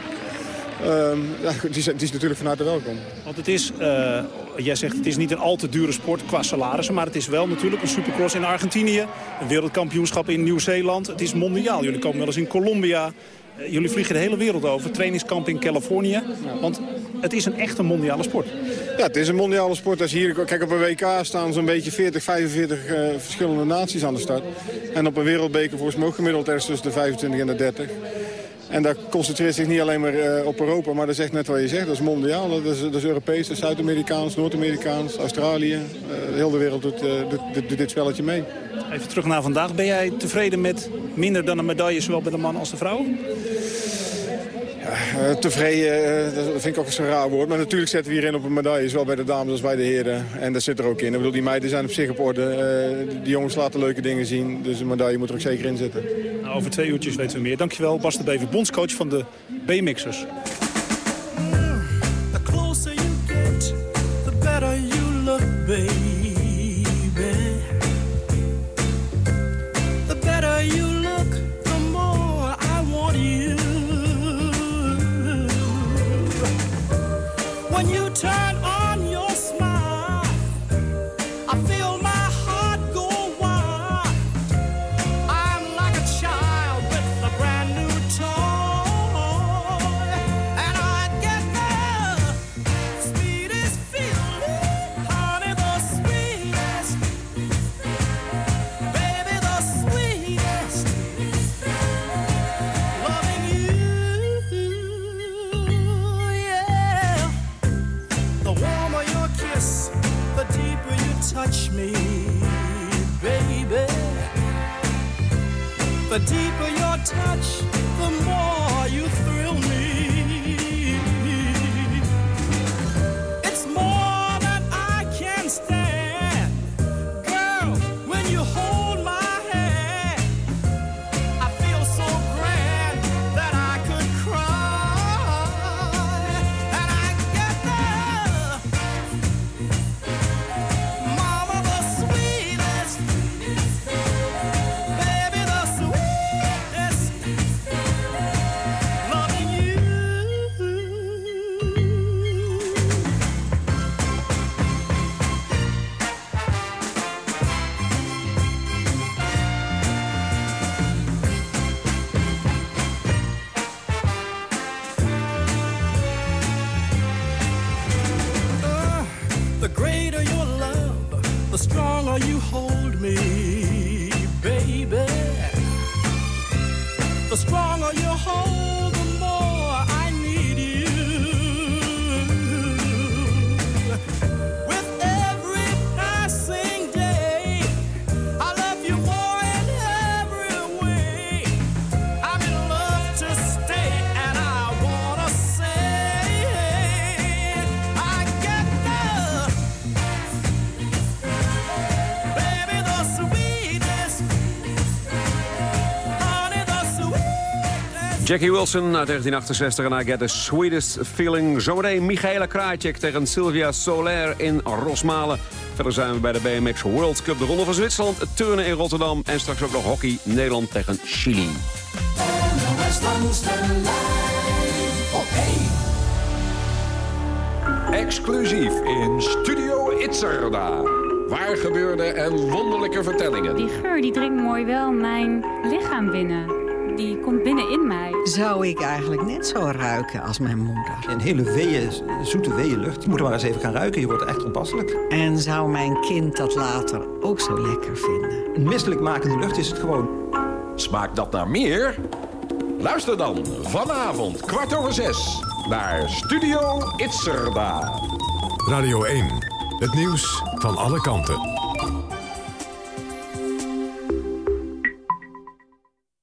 Ehm, ja, die, is, die is natuurlijk van harte welkom. Want het is, eh, jij zegt het is niet een al te dure sport qua salarissen. Maar het is wel natuurlijk een supercross in Argentinië. Een wereldkampioenschap in Nieuw-Zeeland. Het is mondiaal. Jullie komen wel eens in Colombia. Eh, jullie vliegen de hele wereld over. Trainingskamp in Californië. Want het is een echte mondiale sport. Ja, het is een mondiale sport. Als je hier, kijk, op een WK staan zo'n beetje 40, 45 eh, verschillende naties aan de start. En op een wereldbeker volgens mij ook gemiddeld ergens tussen de 25 en de 30. En dat concentreert zich niet alleen maar eh, op Europa, maar dat is echt net wat je zegt. Dat is mondiaal, dat is, dat is Europees, dat is Zuid-Amerikaans, Noord-Amerikaans, Australië. Eh, de hele wereld eh, doet, doet- doet dit spelletje mee. Even terug naar vandaag. Ben jij tevreden met minder dan een medaille, zowel bij de man als de vrouw? Eh, tevreden, eh, dat vind ik ook een raar woord. Maar natuurlijk zetten we hierin op een medaille, zowel bij de dames als bij de heren. En dat zit er ook in. Ik bedoel, die meiden zijn op zich op orde. Eh, die jongens laten leuke dingen zien. Dus een medaille moet er ook zeker in zitten. Nou, over twee uurtjes weten we meer. Dankjewel, Bas de Bever, bondscoach van de B-Mixers. Jackie Wilson uit 1968 en I Get the Sweetest Feeling. Zometeen Michaela Krajcek tegen Sylvia Soler in Rosmalen. Verder zijn we bij de BMX World Cup, de Ronde van Zwitserland, het turnen in Rotterdam... en straks ook nog hockey, Nederland tegen Chili. Exclusief in Studio Itzerda. Waar gebeurde en wonderlijke vertellingen. Die geur die dringt mooi wel mijn lichaam binnen. Mij. Zou ik eigenlijk net zo ruiken als mijn moeder? Een hele weeën, zoete weeënlucht. Je moet er maar eens even gaan ruiken. Je wordt echt onpasselijk. En zou mijn kind dat later ook zo lekker vinden? Een misselijk makende lucht is het gewoon. Smaakt dat naar meer? Luister dan vanavond kwart over zes naar Studio Itzerda. Radio 1, het nieuws van alle kanten.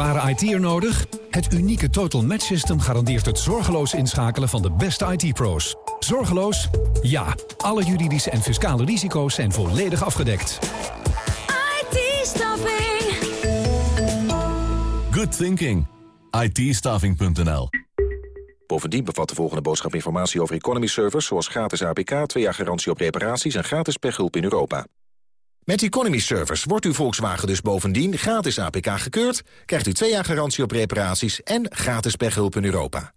Een ervaren IT'er nodig? Het unieke Total Match System garandeert het zorgeloos inschakelen van de beste IT-pro's. Zorgeloos? Ja. Alle juridische en fiscale risico's zijn volledig afgedekt. IT-staffing. Good thinking. ITstaffing.nl Bovendien bevat de volgende boodschap informatie over economy servers... zoals gratis APK, 2 jaar garantie op reparaties en gratis pechhulp in Europa. Met Economy Servers wordt uw Volkswagen dus bovendien gratis APK gekeurd... krijgt u 2 jaar garantie op reparaties en gratis pechhulp in Europa.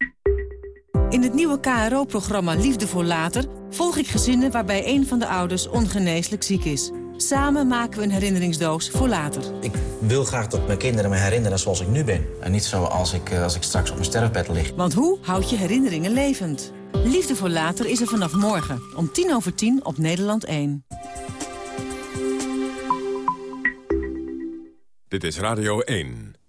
In het nieuwe KRO-programma Liefde voor Later... volg ik gezinnen waarbij een van de ouders ongeneeslijk ziek is. Samen maken we een herinneringsdoos voor later. Ik wil graag dat mijn kinderen me herinneren zoals ik nu ben. En niet zoals ik, eh, als ik straks op mijn sterfbed lig. Want hoe houd je herinneringen levend? Liefde voor Later is er vanaf morgen om tien over tien op Nederland 1. Dit is Radio 1.